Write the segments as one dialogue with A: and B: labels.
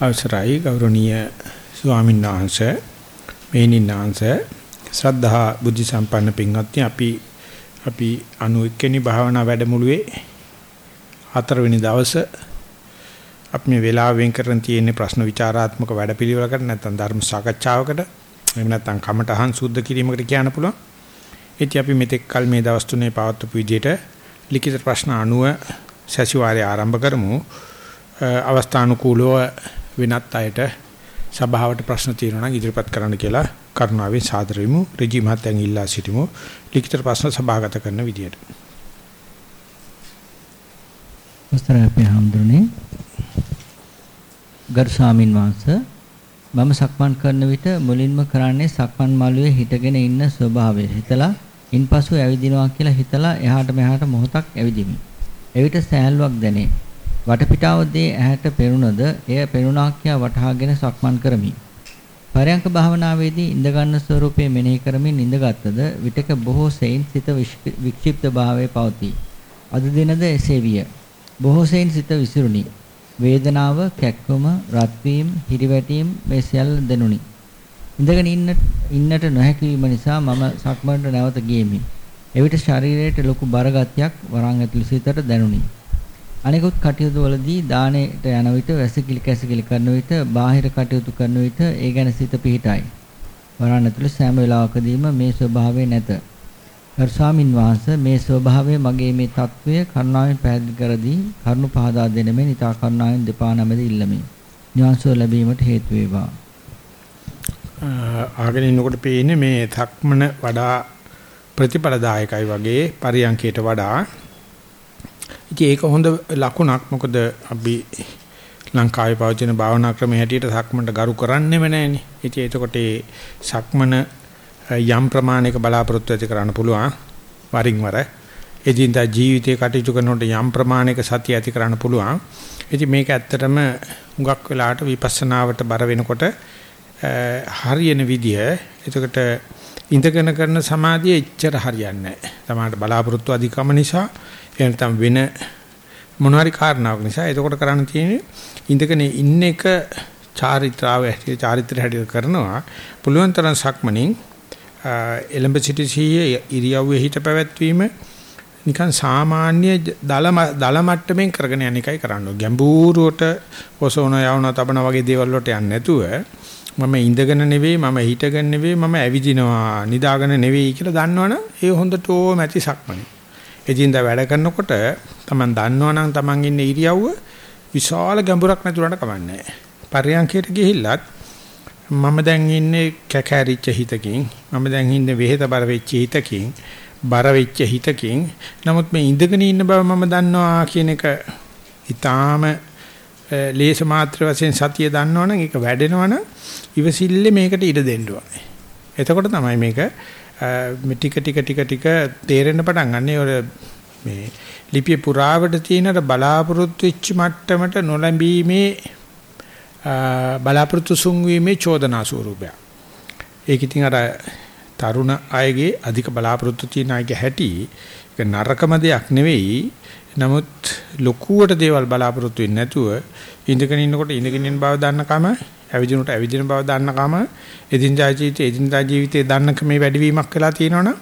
A: අවසරයි ගෞරවනීය ස්වාමීන් වහන්සේ මේනින් වහන්සේ ශ්‍රද්ධා බුද්ධ සම්පන්න පින්වත්නි අපි අපි 91 වෙනි භාවනා වැඩමුළුවේ හතරවෙනි දවසේ අපි මේ වෙලාව වෙන් කරන් තියෙන ප්‍රශ්න විචාරාත්මක වැඩපිළිවෙලකට නැත්නම් ධර්ම සාකච්ඡාවකට එහෙම නැත්නම් කමටහන් සුද්ධ කිරීමකට කියන්න පුළුවන්. ඉතින් අපි මෙතෙක් කල මේ දවස් තුනේ පවත්වපු විදිහට ලිඛිත ප්‍රශ්න 90 සැසිවාරය ආරම්භ කරමු. අවස්ථානුකූලව වෙනත් අයට සභාවට ප්‍රශ්න තියෙනවා නම් ඉදිරිපත් කරන්න කියලා කරුණාවෙන් සාදර වෙමු. රජී මහත්තයන් ඉල්ලා සිටිමු. ලිඛිත ප්‍රශ්න සභාගත කරන විදියට.
B: අවස්ථරය අපේ හම්දුනේ ගරු ස්වාමින් වහන්සේ මම සක්මන් කරන විට මුලින්ම කරන්නේ සක්මන් මළුවේ හිටගෙන ඉන්න ස්වභාවය හිතලා ඉන්පසු ඇවිදිනවා කියලා හිතලා එහාට මෙහාට මොහොතක් ඇවිදිමි. එවිට සෑහලුවක් දැනේ. වටපිටාවදී ඇහැට පෙනුනද එය පෙනුණා කියා වටහාගෙන සක්මන් කරමි. පරයන්ක භාවනාවේදී ඉඳ ගන්න ස්වરૂපයේ මෙනෙහි කරමින් ඉඳගත්ද විටක බොහෝ සෙයින් සිත වික්ෂිප්ත භාවයේ පවතී. අද දිනද එසේ විය. බොහෝ සෙයින් සිත විසිරුණි. වේදනාව, කැක්කුම, රත් වීම, හිරිවැටීම් මේ සියල්ල දැනුනි. ඉඳගෙන ඉන්න ඉන්නට නොහැකි වීම නිසා මම සක්මන්ට නැවත ගියෙමි. එවිට ශරීරයට ලොකු බරගතියක් වරන් ඇතුළු සිතට දැනුනි. අනෙකුත් කටයුතු වලදී දාණයට යන විට වැසිකිලි කැසිකිලි කරන විට බාහිර කටයුතු කරන විට ඒ ගැන සිත පිහිටයි. වරණ ඇතුළේ සෑම වෙලාවකදීම මේ ස්වභාවය නැත. ගරු ස්වාමින් වහන්සේ මේ ස්වභාවය මගේ මේ తත්වය කරුණාවෙන් පැහැදිලි කර දී කරුණ පහදා දෙන මෙන් ඊට කරුණාවෙන් දෙපා නැමෙද ඉල්ලමි. නිවන්සෝ ලැබීමට හේතු වේවා.
A: ආගෙන ඉන්නකොට පේන්නේ මේ තක්මන වඩා ප්‍රතිඵලදායකයි වගේ පරියන්කයට වඩා ඉතින් ඒක හොඳ ලකුණක් මොකද අපි ලංකාවේ පවතින භාවනා ක්‍රමයේ හැටියට සක්මන්ට ගරු කරන්නේම නැහෙනේ. ඉතින් එතකොට ඒ සක්මන යම් ප්‍රමාණයක බලාපොරොත්තු ඇති කරන්න පුළුවන් වරින් වර. එදින්දා ජීවිතේ කටයුතු කරනකොට යම් ප්‍රමාණයක සතිය ඇති කරන්න පුළුවන්. ඉතින් මේක ඇත්තටම හුඟක් වෙලාට විපස්සනාවට බර වෙනකොට හරියන විදිය. එතකොට ඉඳගෙන කරන සමාධිය එච්චර හරියන්නේ නැහැ. තමාට බලාපොරොත්තු අධිකම නිසා එහෙනම් වෙන මොනවාරි කාරණාවක් නිසා එතකොට කරන්න තියෙන්නේ ඉඳගෙන ඉන්න එක චාරිත්‍රාව හැටියට චාරිත්‍ර හැටියට කරනවා පුළුවන් තරම් සක්මණින් එලඹ සිටි සීයේ ඉරියව්වේ හිත පැවැත්වීම නිකන් සාමාන්‍ය දල දල මට්ටමින් කරගෙන යන එකයි කරන්න ඕනේ. ගැඹුරුවට ඔසෝන යවන තබන වගේ දේවල් වලට යන්නේ නැතුව මම ඉඳගෙන නෙවෙයි මම හිටගෙන නෙවෙයි මම ඇවිදිනවා නිදාගෙන නෙවෙයි කියලා දන්නවනම් ඒ හොඳටම ඇති සක්මණේ. එදින්දා වැඩ කරනකොට Taman දන්නවනම් Taman ඉන්නේ ඉරියව්ව විශාල ගැඹුරක් නැතුණට කමන්නේ පරියන්කයට ගිහිල්ලත් මම දැන් ඉන්නේ කැකෑරිච්ච හිතකින් මම දැන් ඉන්නේ වෙහෙත බර වෙච්ච හිතකින් බර වෙච්ච හිතකින් නමුත් මේ ඉඳගෙන ඉන්න බව මම දන්නවා කියන එක ඊටාම ලේස මාත්‍ර වශයෙන් සතිය දන්නවනම් ඒක වැඩෙනවනම් ඉවසිල්ලේ මේකට ඉඩ දෙන්න ඕනේ. එතකොට තමයි මේක මේ ටික ටික ටික ටික තේරෙන්න පටන් ගන්න. ඒ මේ ලිපිය පුරාවට තියෙන බලාපොරොත්තු වෙච්ච මට්ටමට නොලැබීමේ බලාපොරොත්තු සුන්වීමේ චෝදනා ස්වරූපය. ඒක ඉතින් අර තරුණ අයගේ අධික බලාපොරොත්තු තියෙන අයගේ හැටි ඒක නරකම දෙයක් නෙවෙයි. නමුත් ලොකුවට දේවල් බලාපොරොත්තු වෙන්නේ නැතුව ඉඳගෙන ඉන්නකොට ඉඳගෙන ඉන්න බව දන්නකම ඇවිදිනකොට ඇවිදින බව දන්නකම එදිනදා ජීවිතේ එදිනදා ජීවිතේ දන්නක මේ වැඩිවීමක් වෙලා තියෙනවනම්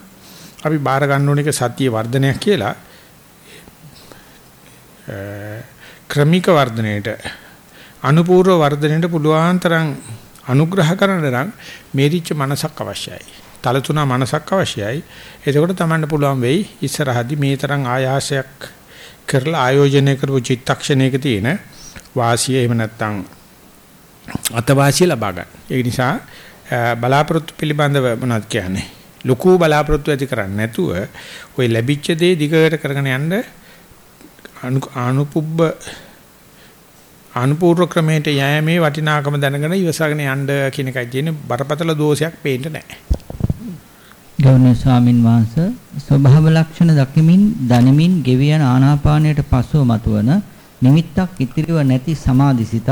A: අපි බාර ගන්න ඕන එක සත්‍ය වර්ධනයක් කියලා ක්‍රමික වර්ධනයේට අනුපූර්ව වර්ධනයේට පුළුවන් තරම් අනුග්‍රහ කරන්න නම් මේරිච්ච මනසක් අවශ්‍යයි. තලතුණා මනසක් අවශ්‍යයි. එතකොට තමන්ට පුළුවන් වෙයි ඉස්සරහදී මේ තරම් ආයාසයක් කරලා ආයෝජනය කරපු චිත්තක්ෂණයක තියෙන වාසිය එහෙම නැත්නම් අතවාසිය ලබා ගන්න. ඒ නිසා බලාපොරොත්තු පිළිබඳව මොනවද කියන්නේ? ලොකු බලාපොරොත්තු ඇති කරන්නේ නැතුව ওই ලැබිච්ච දේ දිගට කරගෙන යන්න අනුපුබ්බ අනුපූර්ව ක්‍රමයට යෑමේ වටිනාකම දැනගෙන ඉවසගෙන යන්න කියන එකයි තියෙන්නේ බරපතල දෝෂයක් පේන්න නැහැ.
B: ගෞරවනීය ස්වාමින් වහන්සේ ස්වභාව ලක්ෂණ දකිමින් දනිමින් ගෙවියන ආනාපානයට පසුව මතුවන නිමිත්තක් ඉතිරිව නැති සමාධිසිතත්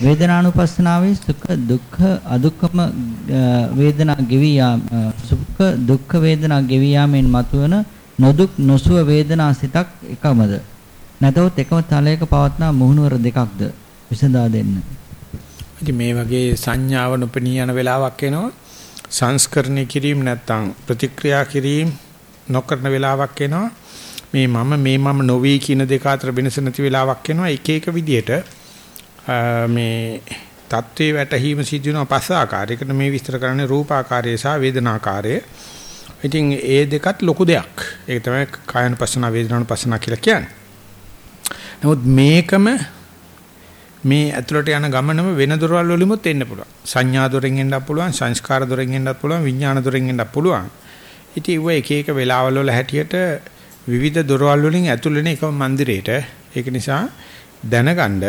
B: වේදනානුපස්සනාවේ සුඛ දුක්ඛ අදුක්ඛම වේදනා ගෙවි යාම සුඛ දුක්ඛ වේදනා ගෙවි යාමෙන් මතුවන නොදුක් නොසුව වේදනා සිතක් එකමද? නැතොත් එකම තලයක පවත්නා මුහුණුවර දෙකක්ද? විසඳා දෙන්න.
A: ඉතින් මේ වගේ සංඥාව නොපෙනී යන වෙලාවක් එනවා. සංස්කරණය කිරීම නැත්තම් ප්‍රතික්‍රියා කිරීම නොකරන වෙලාවක් එනවා. මේ මම මේ මම නොවේ කියන දෙක අතර වෙනස නැති වෙලාවක් එනවා. එක එක විදියට මේ தત્ත්වේ වැටහීම සිදු වෙන පස් ආකාරයකට මේ විස්තර කරන්නේ රූපාකාරය සහ වේදනාකාරය. ඉතින් ඒ දෙකත් ලොකු දෙයක්. ඒක තමයි කායනුපස්සන වේදනානුපස්සන කියලා කියන්නේ. නමුත් මේකම මේ ඇතුළට යන ගමනම වෙන දොරවල් වලිමුත් එන්න පුළුවන්. සංඥා දොරෙන් එන්නත් පුළුවන්, සංස්කාර දොරෙන් එන්නත් පුළුවන්, විඥාන දොරෙන් එන්නත් පුළුවන්. ඉතින් ඒව එක එක වෙලාවල් වල හැටියට විවිධ දොරවල් වලින් ඇතුළේන එකම મંદિરයට. ඒක නිසා දැනගන්න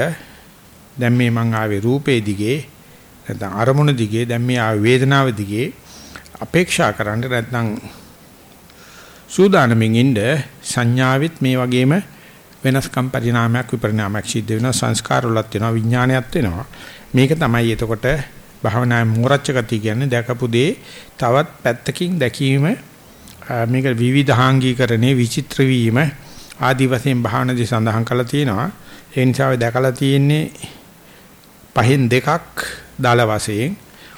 A: දැන් මේ මං ආවේ රූපේ දිගේ නැත්නම් අරමුණ දිගේ දැන් මේ ආවේ වේදනාව දිගේ අපේක්ෂා කරන්න නැත්නම් සූදානමින් ඉන්න සංඥාවෙත් මේ වගේම වෙනස්කම් පරිණාමයක් විපරිණාමයක් සිද්ධ වෙනවා සංස්කාර වලත් වෙනවා විඥානයත් වෙනවා මේක තමයි එතකොට භාවනාවේ මෝරච්ච ගතිය කියන්නේ. දැකපු දේ තවත් පැත්තකින් දැකීම මේක විවිධාංගීකරණේ විචිත්‍ර වීම ආදි වශයෙන් භාවනාදී සඳහන් කරලා තියෙනවා. ඒ නිසා දැකලා තියෙන්නේ පහෙන් දෙකක් දාල වශයෙන්.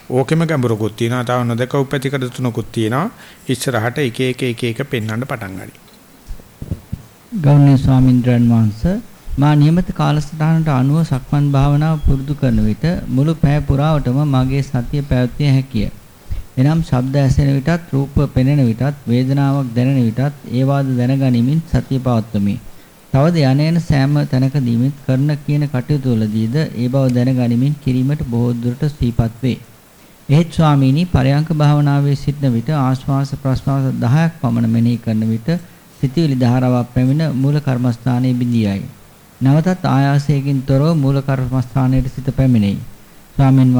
A: ඕකෙම ගැඹුරකුත් තියෙනවා. තව නොදක උපැතිකඩ තුනකුත් තියෙනවා. ඉස්සරහට එක එක එක එක පෙන්වන්න පටන් ගනි.
B: ගෞරවනීය ස්වාමින්ද්‍රයන් වහන්සේ මා නියමිත කාලසටහනට අනුව සක්මන් භාවනාව පුරුදු කරන විට මුළු පැය පුරාවටම මගේ සතිය පැවැත්විය හැකිය. එනම් ශබ්ද ඇසෙන විටත් රූප පෙනෙන විටත් වේදනාවක් දැනෙන විටත් ඒවාද දැනගනිමින් සතිය පවත්වමි. තවද යන්නේන සෑම තැනකදීම කරන කියන කටයුතු වලදීද ඒ බව දැනගනිමින් කිරීමට බොහෝ දුරට සීපත් වේ. එහෙත් ස්වාමීනි පරයන්ක භාවනාවේ සිටන විට ආශ්වාස ප්‍රශ්වාස 10ක් පමණ මෙනෙහි කරන විට සිතවිලි ධාරාවක් පැමිණ මූල කර්මස්ථානයේ බිඳියයි. නැවතත් ආයාසයෙන් තොරව මූල කර්මස්ථානයේ සිත පැමිණෙයි. ස්වාමීන්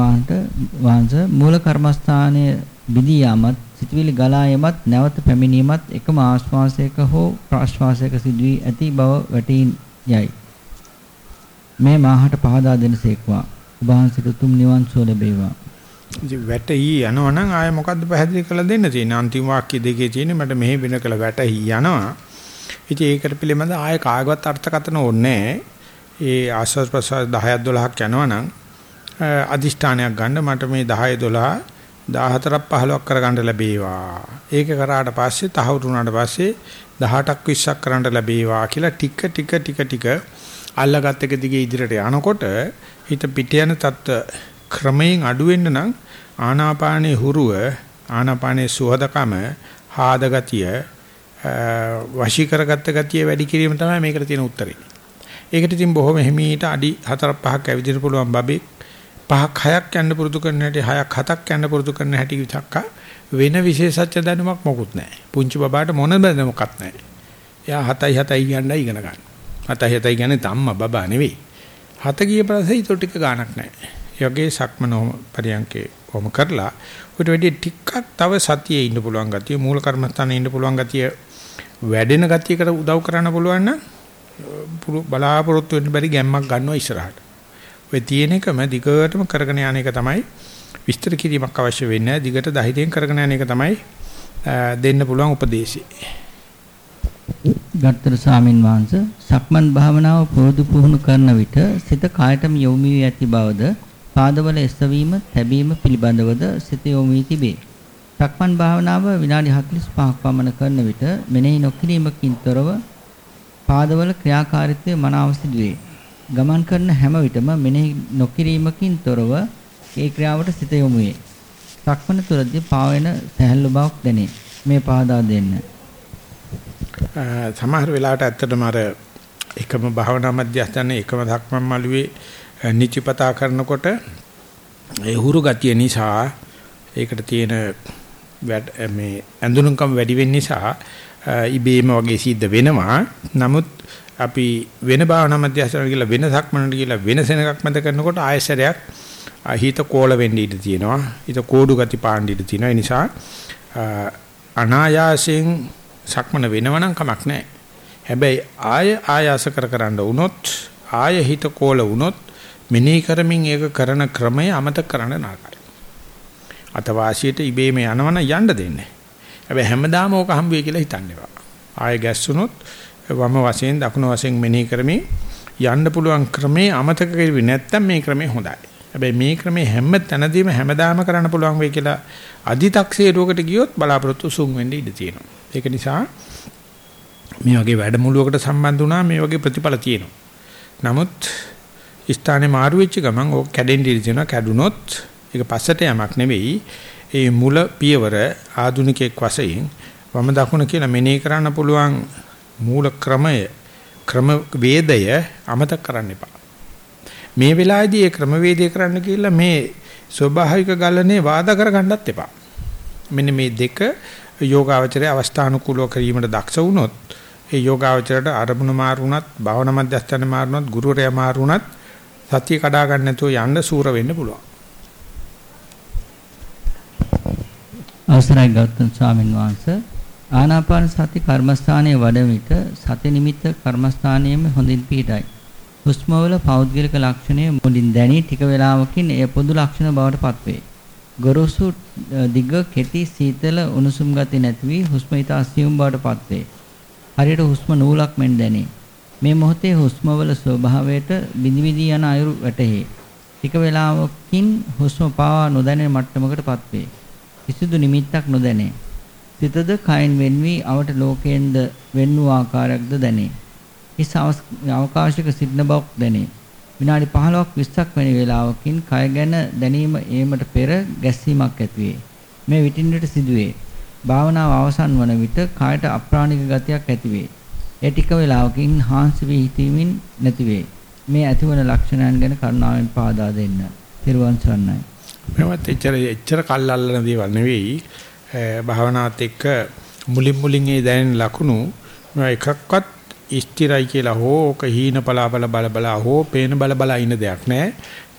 B: වහන්සේ මූල කර්මස්ථානයේ බිඳී යාමත් සිතවිලි ගලා යමත් නැවත පැමිණීමත් එකම ආශ්වාසයක හෝ ප්‍රාශ්වාසයක සිදුවී ඇති බව වැටී යයි. මේ මාහට පහදා දෙනසේක්වා. ඔබ වහන්සේට උතුම් නිවන් සුව ලැබේවා.
A: ඉතින් වැටහි යනවනම් ආය මොකද්ද පැහැදිලි කරලා දෙන්න තියෙන්නේ? අන්තිම වාක්‍ය දෙකේ තියෙන්නේ මට මෙහෙ වෙන කළ වැටහි යනවා. ඉතින් ඒකට පිළිබඳ ආය කාගවත් අර්ථකථන ඕනේ ඒ ආස්වාද ප්‍රසවාස 10ක් 12ක් යනවනම් අදිෂ්ඨානයක් ගන්න මට මේ 10 12 14ක් 15ක් කරගන්න ලැබේවා. ඒක කරාට පස්සේ තහවුරු වුණාට පස්සේ 18ක් 20ක් කරන්න ලැබේවා කියලා ටික ටික ටික ටික අල්ලගත් එක දිගේ ඉදිරියට යනකොට හිත පිට යන තත්ත්ව ක්‍රමයෙන් අඩු වෙන්න නම් ආනාපානේ හුරුව ආනාපානේ සුහදකම හාදගතිය වශී කරගත්ත ගතිය වැඩි කිරීම තමයි මේකට තියෙන උත්තරේ. ඒකට ඉතින් බොහොම හිමීට අඩි 4 5ක් ඇවිදින්න පුළුවන් බබෙක් පහක් හයක් යන්න පුරුදු කරන හැටි හයක් හතක් යන්න පුරුදු කරන හැටි විතක්ක වෙන විශේෂච්ච දැනුමක් මොකුත් නැහැ. පුංචි බබාට මොන දැනුමක්වත් නැහැ. එයා 7යි 7යි කියන්නයි ඉගෙන ගන්න. 7යි 7යි කියන්නේ තම්මා බබා නෙවෙයි. 7 ගිය පස්සේ ඊට ටික ගාණක් නැහැ. ඒ වගේ සක්මනෝම පරියන්කේ කොහොම කරලා උඩ වැඩි ටිකක් තව සතියේ ඉන්න පුළුවන් ගතිය මූල කර්මස්ථානයේ ඉන්න පුළුවන් ගතිය වැඩෙන ගතියකට උදව් කරන්න පුළුවන් නම් බලාපොරොත්තු වෙන්න බැරි ගැම්මක් ගන්නවා ඉස්සරහට. ඔය තියෙන එකම දිගටම කරගෙන යන එක තමයි විස්තර කිරීමක් අවශ්‍ය වෙන්නේ දිගට ධෛර්යයෙන් කරගෙන යන එක තමයි දෙන්න පුළුවන් උපදේශය.
B: ගත්තර ස්වාමින් වහන්සේ සක්මන් භාවනාව පුරුදු පුහුණු කරන විට සිත කායටම යොමු වී ඇති බවද පාදවල එසවීම තැබීම පිළිබඳවද සිත යොමු වී තිබේ. සක්මන් භාවනාව විනාඩි 45ක් පමණ කරන විට මෙනෙහි නොකිරීමකින් තොරව පාදවල ක්‍රියාකාරීත්වය මනාව සිදුවේ. ගමන් කරන හැම විටම මෙනෙහි නොකිරීමකින් තොරව ඒ ක්‍රියාවට සිත යොමු වේ. සක්මන තුරදී පාවෙන සැහැල්ලු බවක් දැනේ. මේ පහදා දෙන්න.
A: සමහර වෙලාවට ඇත්තටම අර එකම භාවනා මධ්‍යස්ථානයේ එකම ධක්මන් මළුවේ නිචිපතා කරනකොට ඒ හුරු ගතිය නිසා ඒකට තියෙන මේ ඇඳුනුකම් වැඩි වෙන්න නිසා ඉබේම වගේ සිද්ධ වෙනවා. නමුත් අපි වෙන භාවනා මධ්‍යස්ථාන කියලා වෙන සක්මනට කියලා වෙන සෙනගක් මැද කරනකොට ආයසරයක් හිත කෝල වෙන්න ඉඩ තියෙනවා. හිත කෝඩු ගති පාණ්ඩ ඉඩ තියෙනවා. ඒ නිසා අනායාසයෙන් සක්මන වෙනවනම් කමක් නැහැ. හැබැයි ආය ආයාස කර කරන්න වුණොත් ආය හිත කෝල වුණොත් මෙනෙහි කරමින් ඒක කරන ක්‍රමය අමතක කරන්න නරකයි. අතවාසියට ඉබේම යනවනම් යන්න දෙන්නේ. හැබැයි හැමදාම ඕක හම්බ වෙයි කියලා හිතන්න එපා. ආය ගැස්සුනොත් වම වශයෙන් දකුණු වශයෙන් මෙනෙහි කරමින් යන්න පුළුවන් ක්‍රමේ අමතක කරුවේ නැත්නම් මේ ක්‍රමේ හොඳයි. හැබැයි මේ ක්‍රමේ හැම තැනදීම හැමදාම කරන්න පුළුවන් වෙයි කියලා අදි탁සේරුවකට ගියොත් බලාපොරොත්තු සුන් වෙන්න ඉඩ තියෙනවා. ඒක නිසා මේ වගේ වැඩමුළුවකට සම්බන්ධ වුණා මේ වගේ ප්‍රතිඵල තියෙනවා. නමුත් ස්ථානේ මාරු වෙච්ච ගමන් ඕක කැඩෙන්න ඉඩ තියෙනවා. කැඩුනොත් ඒක පස්සට යamak නෙවෙයි. ඒ මුල පියවර ආදුනිකෙක් වශයෙන් වම දකුණ කියලා මෙනෙහි කරන්න පුළුවන් මූල ක්‍රමය ක්‍රම වේදය අමතක කරන්න එපා. මේ වෙලාවේදී ඒ ක්‍රමවේදය කරන්න කියලා මේ ස්වභාවික ගලනේ වාද කරගන්නත් එපා. මෙන්න මේ දෙක යෝගාවචරයේ අවස්ථානුකූලව කිරීමට දක්ෂ වුණොත් ඒ යෝගාවචරයට අරමුණ මාරුණත් භාවනා මධ්‍යස්ථාන මාරුණත් ගුරුවරයා මාරුණත් සතිය කඩා ගන්න නැතුව යන්න සූර වෙන්න පුළුවන්.
B: අවසරයි ගෞතම ස්වාමීන් වහන්සේ ආනාපාන සති කර්මස්ථානයේ වඩන විට සති නිමිත්ත කර්මස්ථානයේම හොඳින් පිහිටයි. හුස්මවල පෞද්ගලික ලක්ෂණය මුලින් දැනී ටික වේලාවකින් එය පොදු ලක්ෂණ බවට පත්වේ. ගොරෝසු දිග කෙටි සීතල උණුසුම් ගති නැති වී හුස්ම ඊට අසියුම් බවට පත්වේ. හරියට හුස්ම නූලක් මෙන් දැනේ. මේ මොහොතේ හුස්මවල ස්වභාවයට බිනි බිනි යන අයුරු වැටහේ. ටික වේලාවකින් හුස්ම පාවා නොදැනෙන මට්ටමකට පත්වේ. කිසිදු නිමිත්තක් නොදැනේ. සිතද කයින් වෙන් වී අවට ලෝකයෙන්ද වෙන් වූ ආකාරයක්ද දැනේ. හිස් අවකාශයක සිටින බවක් දැනේ. විනාඩි 15ක් 20ක් වැනි වේලාවකින් කය ගැන දැනීම ඒමට පෙර ගැස්සීමක් ඇතිවේ. මේ විටින් විට සිදුවේ. භාවනාව අවසන් වන විට කායට අප්‍රාණික ගතියක් ඇතිවේ. ඒ ටික වේලාවකින් හාන්සි වී හිතීමින් නැතිවේ. මේ ඇතිවන ලක්ෂණයන් ගැන කරුණාවෙන් පාදා දෙන්න. තිරුවන් සරණයි.
A: මේවත් එච්චර එච්චර කල්ලාල්ලන දේවල් නෙවෙයි. භාවනාවත් එක්ක මුලින් මුලින් ඒ දැනෙන ලකුණු එකක්වත් ස්ථිරයි කියලා හෝ ඕක හීන පලාපල බල බල හෝ පේන බල බල ඉන්න දෙයක් නෑ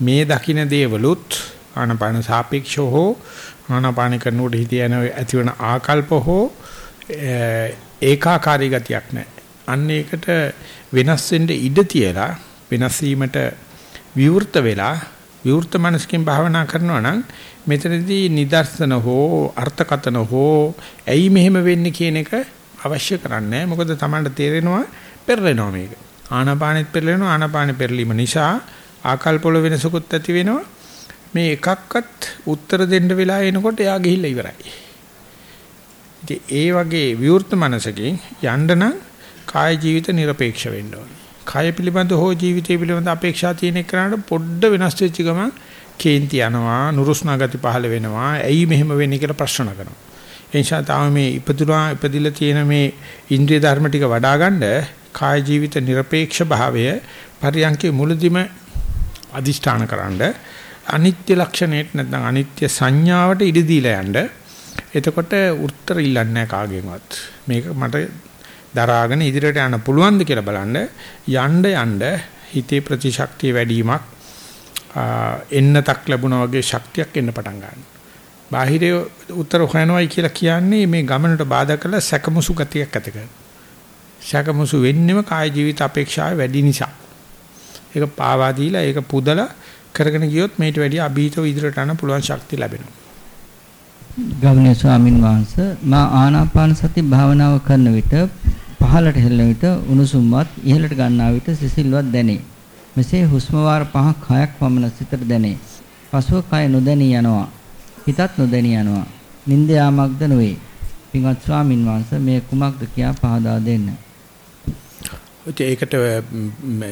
A: මේ දකින්න දේවලුත් ආනපාන සාපේක්ෂව හෝ ආනපාන කරනකොට හිත යන ඇතිවන ආකල්ප හෝ ඒකාකාරී ගතියක් නෑ අන්න ඒකට වෙනස් වෙන්න ඉඩ තියලා වෙනස් වීමට විවෘත වෙලා විවෘත මනසකින් භාවනා කරනවා නම් මෙතනදී නිදර්ශන හෝ අර්ථකතන හෝ ඇයි මෙහෙම වෙන්නේ කියන එක අවශ්‍ය කරන්නේ මොකද Tamanට තේරෙනවා පෙරලෙනවා මේක. ආනාපානෙත් පෙරලෙනවා. ආනාපානෙ පෙරලීම නිසා ආකල්පවල වෙනසකුත් ඇති වෙනවා. මේ එකක්වත් උත්තර දෙන්න වෙලා එනකොට එයා ගිහිල්ලා ඉවරයි. ඉතින් ඒ වගේ විවෘත මනසකින් යන්න නම් කාය ජීවිත নিরপেক্ষ වෙන්න ඕනේ කය පිළිබඳ හෝ ජීවිතය පිළිබඳ අපේක්ෂා තියෙන එකනට පොඩ්ඩ වෙනස් වෙච්ච ගමන් කේන්ති යනවා නුරුස්නා ගති පහළ වෙනවා ඇයි මෙහෙම වෙන්නේ කියලා ප්‍රශ්න කරනවා ඒ නිසා තාම මේ ඉපදුනා ඉපදිලා තියෙන මේ ඉන්ද්‍රිය ධර්ම ටික වඩා ගන්න කාය ජීවිත নিরপেক্ষ භාවය පරියන්කේ මුලදිම අදිෂ්ඨාන කරන්න අනිත්‍ය ලක්ෂණයට නැත්නම් අනිත්‍ය සංඥාවට ඉඩ දීලා යන්න එතකොට උත්තර ඉල්ලන්නේ කාගෙන්වත් මේක මට දරාගෙන ඉදිරියට යන්න පුළුවන්ද කියලා බලන්න යන්න යන්න හිතේ ප්‍රතිශක්තිය වැඩිවීමක් එන්නතක් ලැබුණා වගේ ශක්තියක් එන්න පටන් ගන්නවා. බාහිරේ උත්තර හොයනවායි කියලා කියන්නේ මේ ගමනට බාධා කරලා සැකමුසු ගතියක් ඇති කරනවා. සැකමුසු වෙන්නෙම කාය ජීවිත අපේක්ෂාව වැඩි නිසා. ඒක පාවා දීලා ඒක පුදලා කරගෙන ගියොත් මේට වැඩිය අභීතව ඉදිරියට යන්න පුළුවන් ශක්තිය ලැබෙනවා.
B: ගෞරවනීය ස්වාමින් වහන්සේ මා ආනාපාන සති භාවනාව කරන විට පහළට හෙළන විට උණුසුම්වත් ඉහළට ගන්නා විට සිසිල්වත් දැනේ. මෙසේ හුස්ම වාර 5ක් 6ක් පමණ සිතට දැනේ. පසුව කය නොදැනී යනවා. හිතත් නොදැනී යනවා. නිින්ද යාමක්ද නොවේ. පින්වත් ස්වාමින් වහන්සේ මේ කුමක්ද කියා පහදා දෙන්න.
A: ඒකට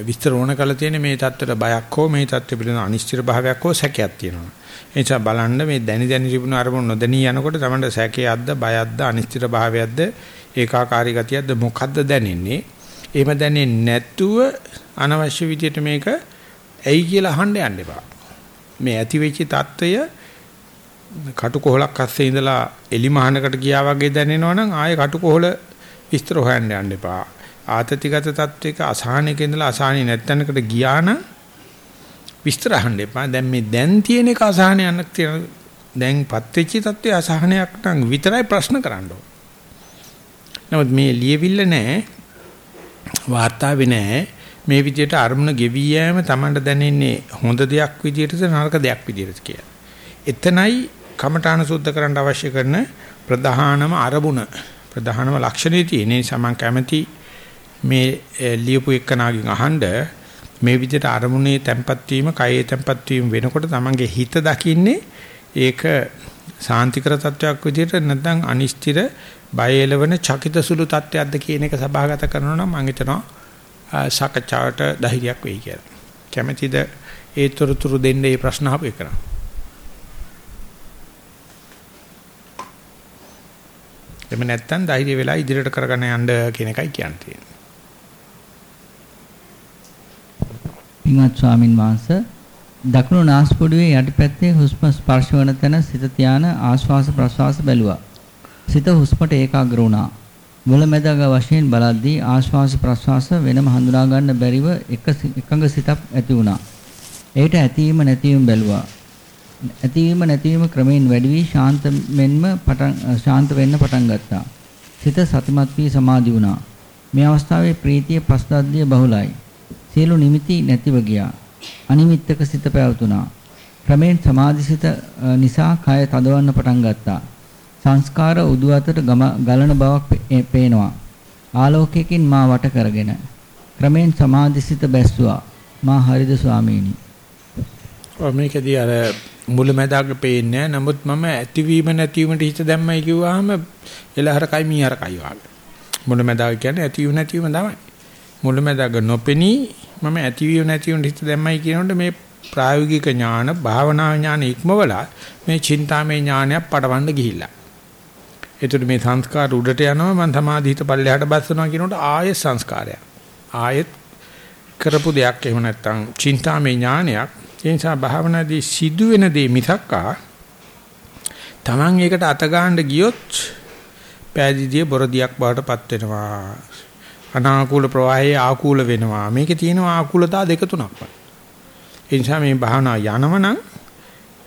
A: විස්තර ඕන කරලා තියෙන මේ தත්තර බයක් හෝ මේ தත්තර පිළිබඳ අනිශ්චිත භාවයක් හෝ සැකයක් තියෙනවා. ඒ නිසා බලන්න මේ දැනි දැනි තිබුණු අරමුණ නොදැනී යනකොට තමයි සැකයක්ද බයක්ද අනිශ්චිත භාවයක්ද ඒකාකාරී ගතියක්ද මොකක්ද දැනෙන්නේ. එහෙම දැනෙන්නේ නැතුව අනවශ්‍ය විදියට මේක ඇයි කියලා අහන්න යන්න එපා. මේ ඇති වෙච්ච தত্ত্বය කටුකොහලක් අස්සේ ඉඳලා එලි මහනකට ගියා වගේ දැනෙනවනම් ආයේ කටුකොහල විස්තර හොයන්න යන්න එපා. ආතතිගත තත්වයක අසහනයක ඉඳලා අසහනිය නැත්තනකට ගියා නම් විස්තර අහන්න එපා. දැන් මේ දැන් තියෙන එක අසහනයක් තියෙන දැන්පත් වෙච්ච තත්ත්වයේ අසහනයක් නම් විතරයි ප්‍රශ්න කරන්න ඕන. නමුත් මේ ලියවිල්ල නැහැ. වාර්තාවේ නැහැ. මේ විදිහට අරමුණ ගෙවි යෑම Tamanට දැනෙන්නේ හොඳ දෙයක් විදිහටද නරක දෙයක් විදිහටද කියලා. එතනයි කමඨාන සුද්ධ කරන්න අවශ්‍ය කරන ප්‍රධානම අරමුණ ප්‍රධානම ලක්ෂණේ තියෙන නිසා මම කැමති මේ eh, ලියපු එක්කනාගෙන් අහන්න මේ විදිහට අරමුණේ තැම්පත් වීම, කයේ තැම්පත් වීම වෙනකොට තමන්ගේ හිත දකින්නේ ඒක සාන්තිකර තත්වයක් විදිහට නැත්නම් අනිෂ්ඨිර බය එළවෙන චකිත සුළු තත්වයක්ද කියන එක සභාගත කරනවා නම් මම හිතනවා සාකච්ඡාවට ධෛර්යයක් වෙයි කියලා. කැමැතිද ඒ තොරතුරු දෙන්න මේ ප්‍රශ්න අහපු එක කරා. එමෙ නැත්තම් ධෛර්ය වෙලා ඉදිරියට කරගෙන යන්න කියන එකයි කියන්නේ.
B: පින්වත් ස්වාමින් වහන්සේ දකුණු නාස්පුඩුවේ යටිපැත්තේ හුස්ම ස්පර්ශ වන තැන සිත ධාන ආශ්වාස ප්‍රශ්වාස බැලුවා. සිත හුස්මට ඒකාග්‍ර වුණා. මුලැමැදග වශයෙන් බලද්දී ආශ්වාස ප්‍රශ්වාස වෙනම හඳුනා ගන්න බැරිව එක එකඟ සිතක් ඇති වුණා. ඒට ඇතිවීම නැතිවීම බැලුවා. ඇතිවීම නැතිවීම ක්‍රමයෙන් වැඩි වී ශාන්ත මෙන්ම පටන් ශාන්ත වෙන්න පටන් ගත්තා. සිත සතිමත් වී සමාධි වුණා. මේ අවස්ථාවේ ප්‍රීතිය පස්දද්දිය බහුලයි. සියලු නිමිති නැතිව ගියා. අනිමිත්තක සිත පැවතුණා. ක්‍රමෙන් සමාධිසිත නිසා කය තදවන්න පටන් ගත්තා. සංස්කාර උදු අතට ගලන බවක් පේනවා. ආලෝකයකින් මා වට කරගෙන ක්‍රමෙන් සමාධිසිත බැස්සුවා. මා හරිද ස්වාමීනි.
A: ඔය මේකදී අර මුලැමැදාක පේන්නේ නමුත් මම ඇතිවීම නැතිවීමට හිත දැම්මයි කිව්වහම එලහරකයි මීහරකයි වගේ. මුලැමැදාක කියන්නේ ඇතිවීම නැතිවීම තමයි. මුලැමැදාක නොපෙනී මම ඇතිවීම නැතිවීමට හිත දැම්මයි කියනකොට මේ ප්‍රායෝගික ඥාන භාවනා ඥාන ඉක්මවලා මේ චින්තාමය ඥානයක් පටවන්න ගිහිල්ලා. ඒතර මේ සංස්කාර උඩට යනවා මම සමාධිත පල්ලෙහාට බස්සනවා කියනකොට ආයෙත් සංස්කාරයක්. ආයෙත් කරපු දෙයක් එහෙම නැත්නම් චින්තාමය ඥානයක් ඒ නිසා භාවනාදී සිදුවෙන දේ මිසක්කා Taman ඒකට අත ගන්න ගියොත් පෑදීදී බොරදියක් බවට පත් වෙනවා අනාකූල ප්‍රවාහයේ ආකූල වෙනවා. මේකේ තියෙනවා ආකූලතා දෙක තුනක් ඒ නිසා මේ භාවනා යනවනම්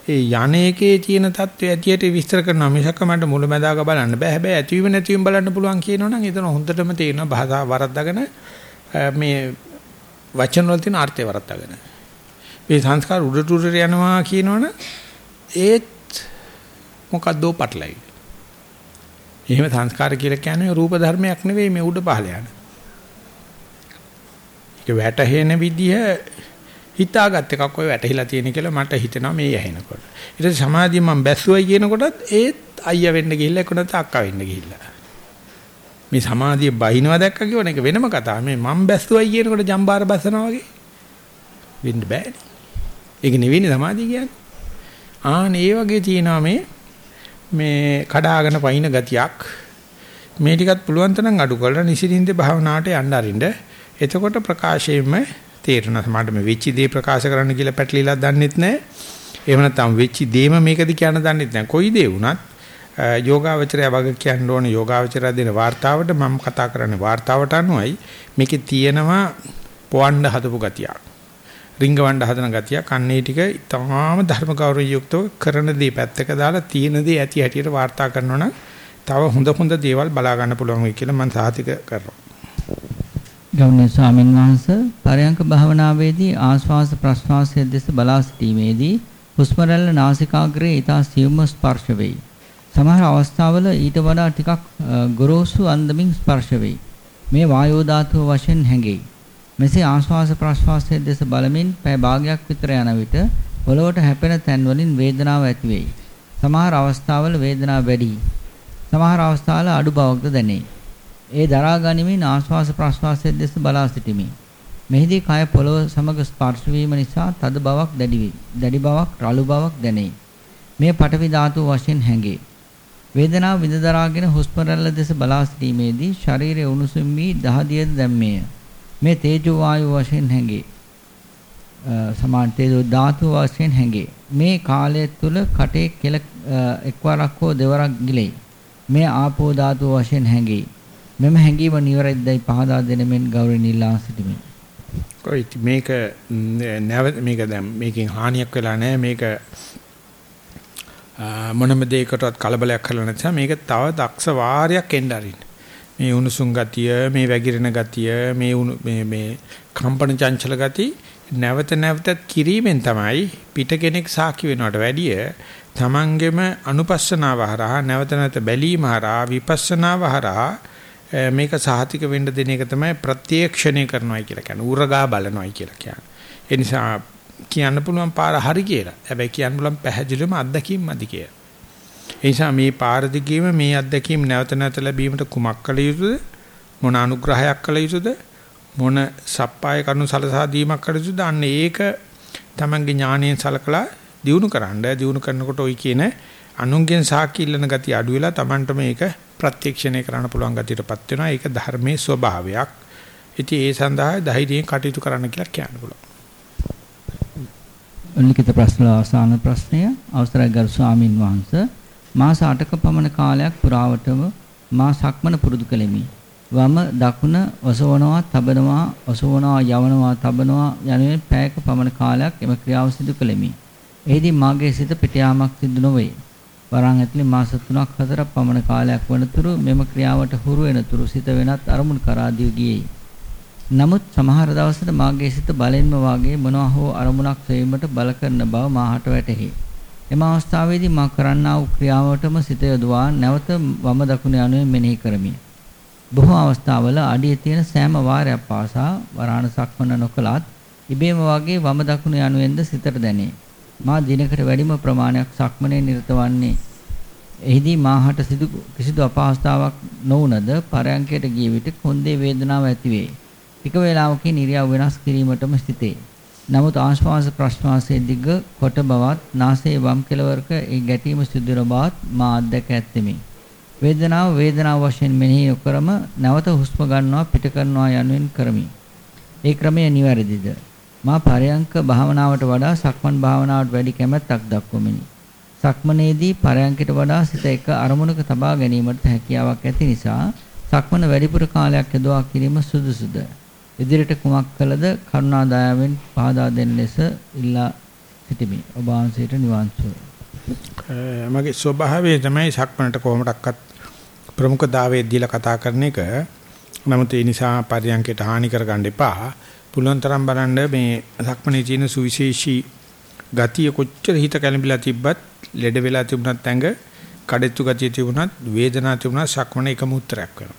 A: ඒ යන්නේකේ තියෙන தත්ත්වය ඇටියට විස්තර කරනවා. මිසක මට මුලැමැදාක බලන්න බෑ. හැබැයි ඇතිවීම නැතිවීම බලන්න පුළුවන් කියනවනම් එතන හොඳටම තේරෙනවා භාෂාව වරද්දාගෙන මේ වචන වල තියෙන අර්ථය වරද්දාගෙන. මේ සංස්කාර උඩට උඩට යනවා කියනවනේ ඒත් මොකද්දෝ පටලයි. එහෙම සංස්කාර කියලා කියන්නේ රූප ධර්මයක් නෙවෙයි මේ උඩ පහළ යන. ඒක වැටහෙන විදිහ හිතාගත් එකක් ඔය වැටහිලා තියෙන කියලා මට හිතෙනවා මේ ඇහෙනකොට. ඊට පස්සේ සමාධිය මම බැස්සුවයි කියනකොටත් ඒත් අයියා වෙන්න ගිහිල්ලා එක්කනත් අක්කා වෙන්න ගිහිල්ලා. මේ සමාධිය බහිනවා දැක්ක කියවන එක වෙනම කතාවක්. මේ මම බැස්සුවයි කියනකොට ජම්බාර බස්සනවා වගේ වෙන්න බෑනේ. ඒක නෙවෙයිනේ සමාධිය කියන්නේ. ආන් ඒ වගේ තියෙනවා මේ මේ කඩාගෙන පයින් ගතියක්. මේ ටිකත් පුළුවන් තරම් අඩු කරලා නිසින්ින්ද භාවනාවට යන්න අරින්න. එතකොට ප්‍රකාශයෙන්ම තේරෙනවා සමහරට මේ වෙච්ච දේ ප්‍රකාශ කරන්න කියලා පැටලිලා දන්නෙත් නැහැ. එහෙම නැත්නම් වෙච්ච දේම මේකද කියන දන්නෙත් නැහැ. කොයි දේ වුණත් යෝගාවචරය වග කියන්න ඕන යෝගාවචරය දෙන වார்த்தාවට මම කතා කරන්නේ වார்த்தාවට අනුවයි මේකේ තියෙනවා පොවන්න හදපු ගතියක්. රිංගවන්න හදන ගතිය කන්නේ ටික ඉතාම ධර්ම ගෞරවය යුක්තව කරන දේ පැත්තක දාලා තියෙන දේ ඇති හැටියට වාර්තා කරනවා නම් තව හොඳ හොඳ දේවල් බලා ගන්න පුළුවන් වෙයි කියලා මම සාතික කරනවා.
B: ගෞරවනීය ස්වාමීන් වහන්සේ පරයන්ක භාවනාවේදී ආශ්වාස ප්‍රශ්වාසයේ දෙස බලා සිටීමේදී හුස්ම රැල්ල නාසිකාග්‍රයේ ඊතා සියුම්ව ස්පර්ශ වෙයි. සමහර අවස්ථාවල ඊට වඩා ටිකක් ගොරෝසු අන්දමින් ස්පර්ශ වෙයි. මේ වායෝ ධාතුව වශයෙන් හැඟෙයි. මෙසේ ආශ්වාස ප්‍රශ්වාසයේ දෙස බලමින් පැය භාගයක් විතර යන විට පොළොවට හැපෙන තැන් වලින් වේදනාව ඇති වෙයි. සමහර අවස්ථාවල වේදනාව වැඩි. සමහර අවස්ථාවල අඩු බවක්ද දැනේ. ඒ දරා ගනිමින් ආශ්වාස ප්‍රශ්වාසයේ දෙස බලා සිටිමි. මෙහිදී කය පොළොව සමග ස්පර්ශ වීම නිසා තද බවක් දැඩි වේ. දැඩි බවක් රළු බවක් දැනේ. මේ පටවි ධාතු වශයෙන් හැඟේ. වේදනාව විඳ දරාගෙන හුස්ම රැල්ල දෙස බලා සිටීමේදී ශරීරයේ උණුසුම් වී දහදියද දැම්මේය. මේ තේජෝ වායු වශයෙන් හැඟේ. සමාන තේජෝ ධාතු වශයෙන් හැඟේ. මේ කාලය තුල කටේ කෙල එක්වරක් හෝ දෙවරක් ගිලෙයි. මේ ආපෝ ධාතු වශයෙන් හැඟේ. මෙම හැඟීම නිවැරදිදයි පහදා දෙන මෙන් ගෞරවණීයලා සිටිමි.
A: කොයි මේක නැවත මේක දැන් මේකෙන් හානියක් වෙලා නැහැ මේක මොනම දෙයකටවත් කලබලයක් කරලා නැත්නම් මේක තව දක්ෂ වාරයක් එන්න අරින්න. මේ උණුසුම් ගතිය, මේ වැగిරෙන ගතිය, මේ මේ මේ කම්පන චංචල ගති නැවත නැවතත් කිරීමෙන් තමයි පිට කෙනෙක් සාකි වෙනවට වැඩිය තමන්ගෙම අනුපස්සනාව හරහා නැවත නැවත බැලීම හරහා විපස්සනාව හරහා මේක සහතික වෙන්න දෙන එක තමයි ප්‍රත්‍යක්ෂණය කරනවායි කියලා කියන්නේ. උරගා බලනවායි කියලා කියන්නේ. ඒ නිසා කියන්න පුළුවන් පාර හරි කියලා. හැබැයි කියන්න පුළුවන් පැහැදිලිවම අත්දැකීම් මදි කියලා. ඒ නිසා මේ පාර දිගේම මේ අත්දැකීම් නැවත නැවත ලැබීමට කුමක් කළ යුතුද? මොන අනුග්‍රහයක් කළ යුතුද? මොන සප්පාය කරුණු සලසා දීමක් කළ යුතුද? අන්න ඒක තමන්ගේ ඥාණයෙන් සලකලා දිනු කරන්න. දිනු කරනකොට ওই කියන අනුන්ගෙන් සාකි ඉල්ලන ගතිය අඩු වෙලා තමන්ට මේක ප්‍රත්‍යක්ෂණය කරන්න පුළුවන් ගතියටපත් වෙනවා. ඒක ධර්මයේ ස්වභාවයක්. ඉතින් ඒ සඳහා ධෛර්යයෙන් කටයුතු කරන්න කියලා කියන්න පුළුවන්.
B: ලිඛිත ප්‍රශ්න අවසාන ප්‍රශ්නය අවසරයි ගරු ස්වාමින් වහන්සේ මාස 8ක පමණ කාලයක් පුරාවටම මා සක්මන පුරුදු කළෙමි. වම දකුණ ඔසවනවා, තබනවා, ඔසවනවා, යවනවා, තබනවා යනුවෙන් පැයක පමණ කාලයක් එම ක්‍රියාව සිදු කළෙමි. එෙහිදී මාගේ සිත පිටියාමක් සිදු නොවේ. වරන් ඇතුලේ මාස 3ක් 4ක් පමණ කාලයක් වනතුරු මෙම ක්‍රියාවට හුරු වෙනතුරු සිත වෙනත් අරමුණු කරා දී ගියේ. නමුත් සමහර දවසට මාගේ සිත බලෙන්ම වාගේ මොනවා හෝ අරමුණක් සෙවීමට බල කරන බව මාහට වැටහි. එම අවස්ථාවේදී මා කරන්නා වූ ක්‍රියාවටම සිත යොදවා නැවත වම දකුණ යනුවෙන් මෙනෙහි කරමි. බොහෝ අවස්ථාවල අඩියේ තියෙන සෑම වාරයක් පාසා වරාණ සක්මන නොකලත් ඉබේම වාගේ වම දකුණ යනුවෙන්ද සිතට දැනේ. මා දිනකට වැඩිම ප්‍රමාණයක් සක්මනේ නිරත වන්නේ. එහිදී මාහට සිදු කිසිදු අපහසුතාවක් නොවුනද පරයන්කයට ගිය විට කොන්දේ වේදනාවක් ඇති වේ. ටික වේලාවකින් ඉරියව් වෙනස් කිරීමටම සිටේ. නමුත් ආශ්වාස ප්‍රශ්වාසයේ දිග කොට බවත් නාසයේ වම් කෙළවරක ඒ ගැටීම සිදු වන බවත් මා අත්දැක ඇත්තෙමි. වේදනාව වේදනාව වශයෙන් මෙනෙහි නොකරම නැවත හුස්ම ගන්නවා පිට කරනවා යනුවෙන් කරමි. ඒ ක්‍රමය නිවැරදිද? මා පරයන්ක භාවනාවට වඩා සක්මන් භාවනාවට වැඩි කැමැත්තක් දක්වමිනි. සක්මනේදී පරයන්කට වඩා සිත එක අරමුණක තබා ගැනීමට හැකියාවක් ඇති නිසා සක්මන වැඩිපුර කාලයක් යොදවා කිරීම සුදුසුද? ඉදිරියට කුමක් කළද කරුණා දයාවෙන් පහදා දෙන්න ලෙස ඉල්ලා සිටිමි. ඔබ වහන්සේට නිවන් සුව.
A: මගේ ස්වභාවය තමයි සක්මනට කොහොමඩක්වත් ප්‍රමුඛ දාවේ දීලා කතා කරන එක. නමුත් ඒ නිසා පරියන්කයට හානි කරගන්න එපා. පුළුවන් තරම් බලන්න මේ සක්මනේ තියෙන සුවිශේෂී ගතිය කොච්චර හිත කැළඹිලා තිබ්බත් ලෙඩ වෙලා තිබුණත් ඇඟ කඩਿੱතු ගතිය තිබුණත් වේදනාවක් තිබුණත් සක්මනේ එකම උත්තරයක් වෙනවා.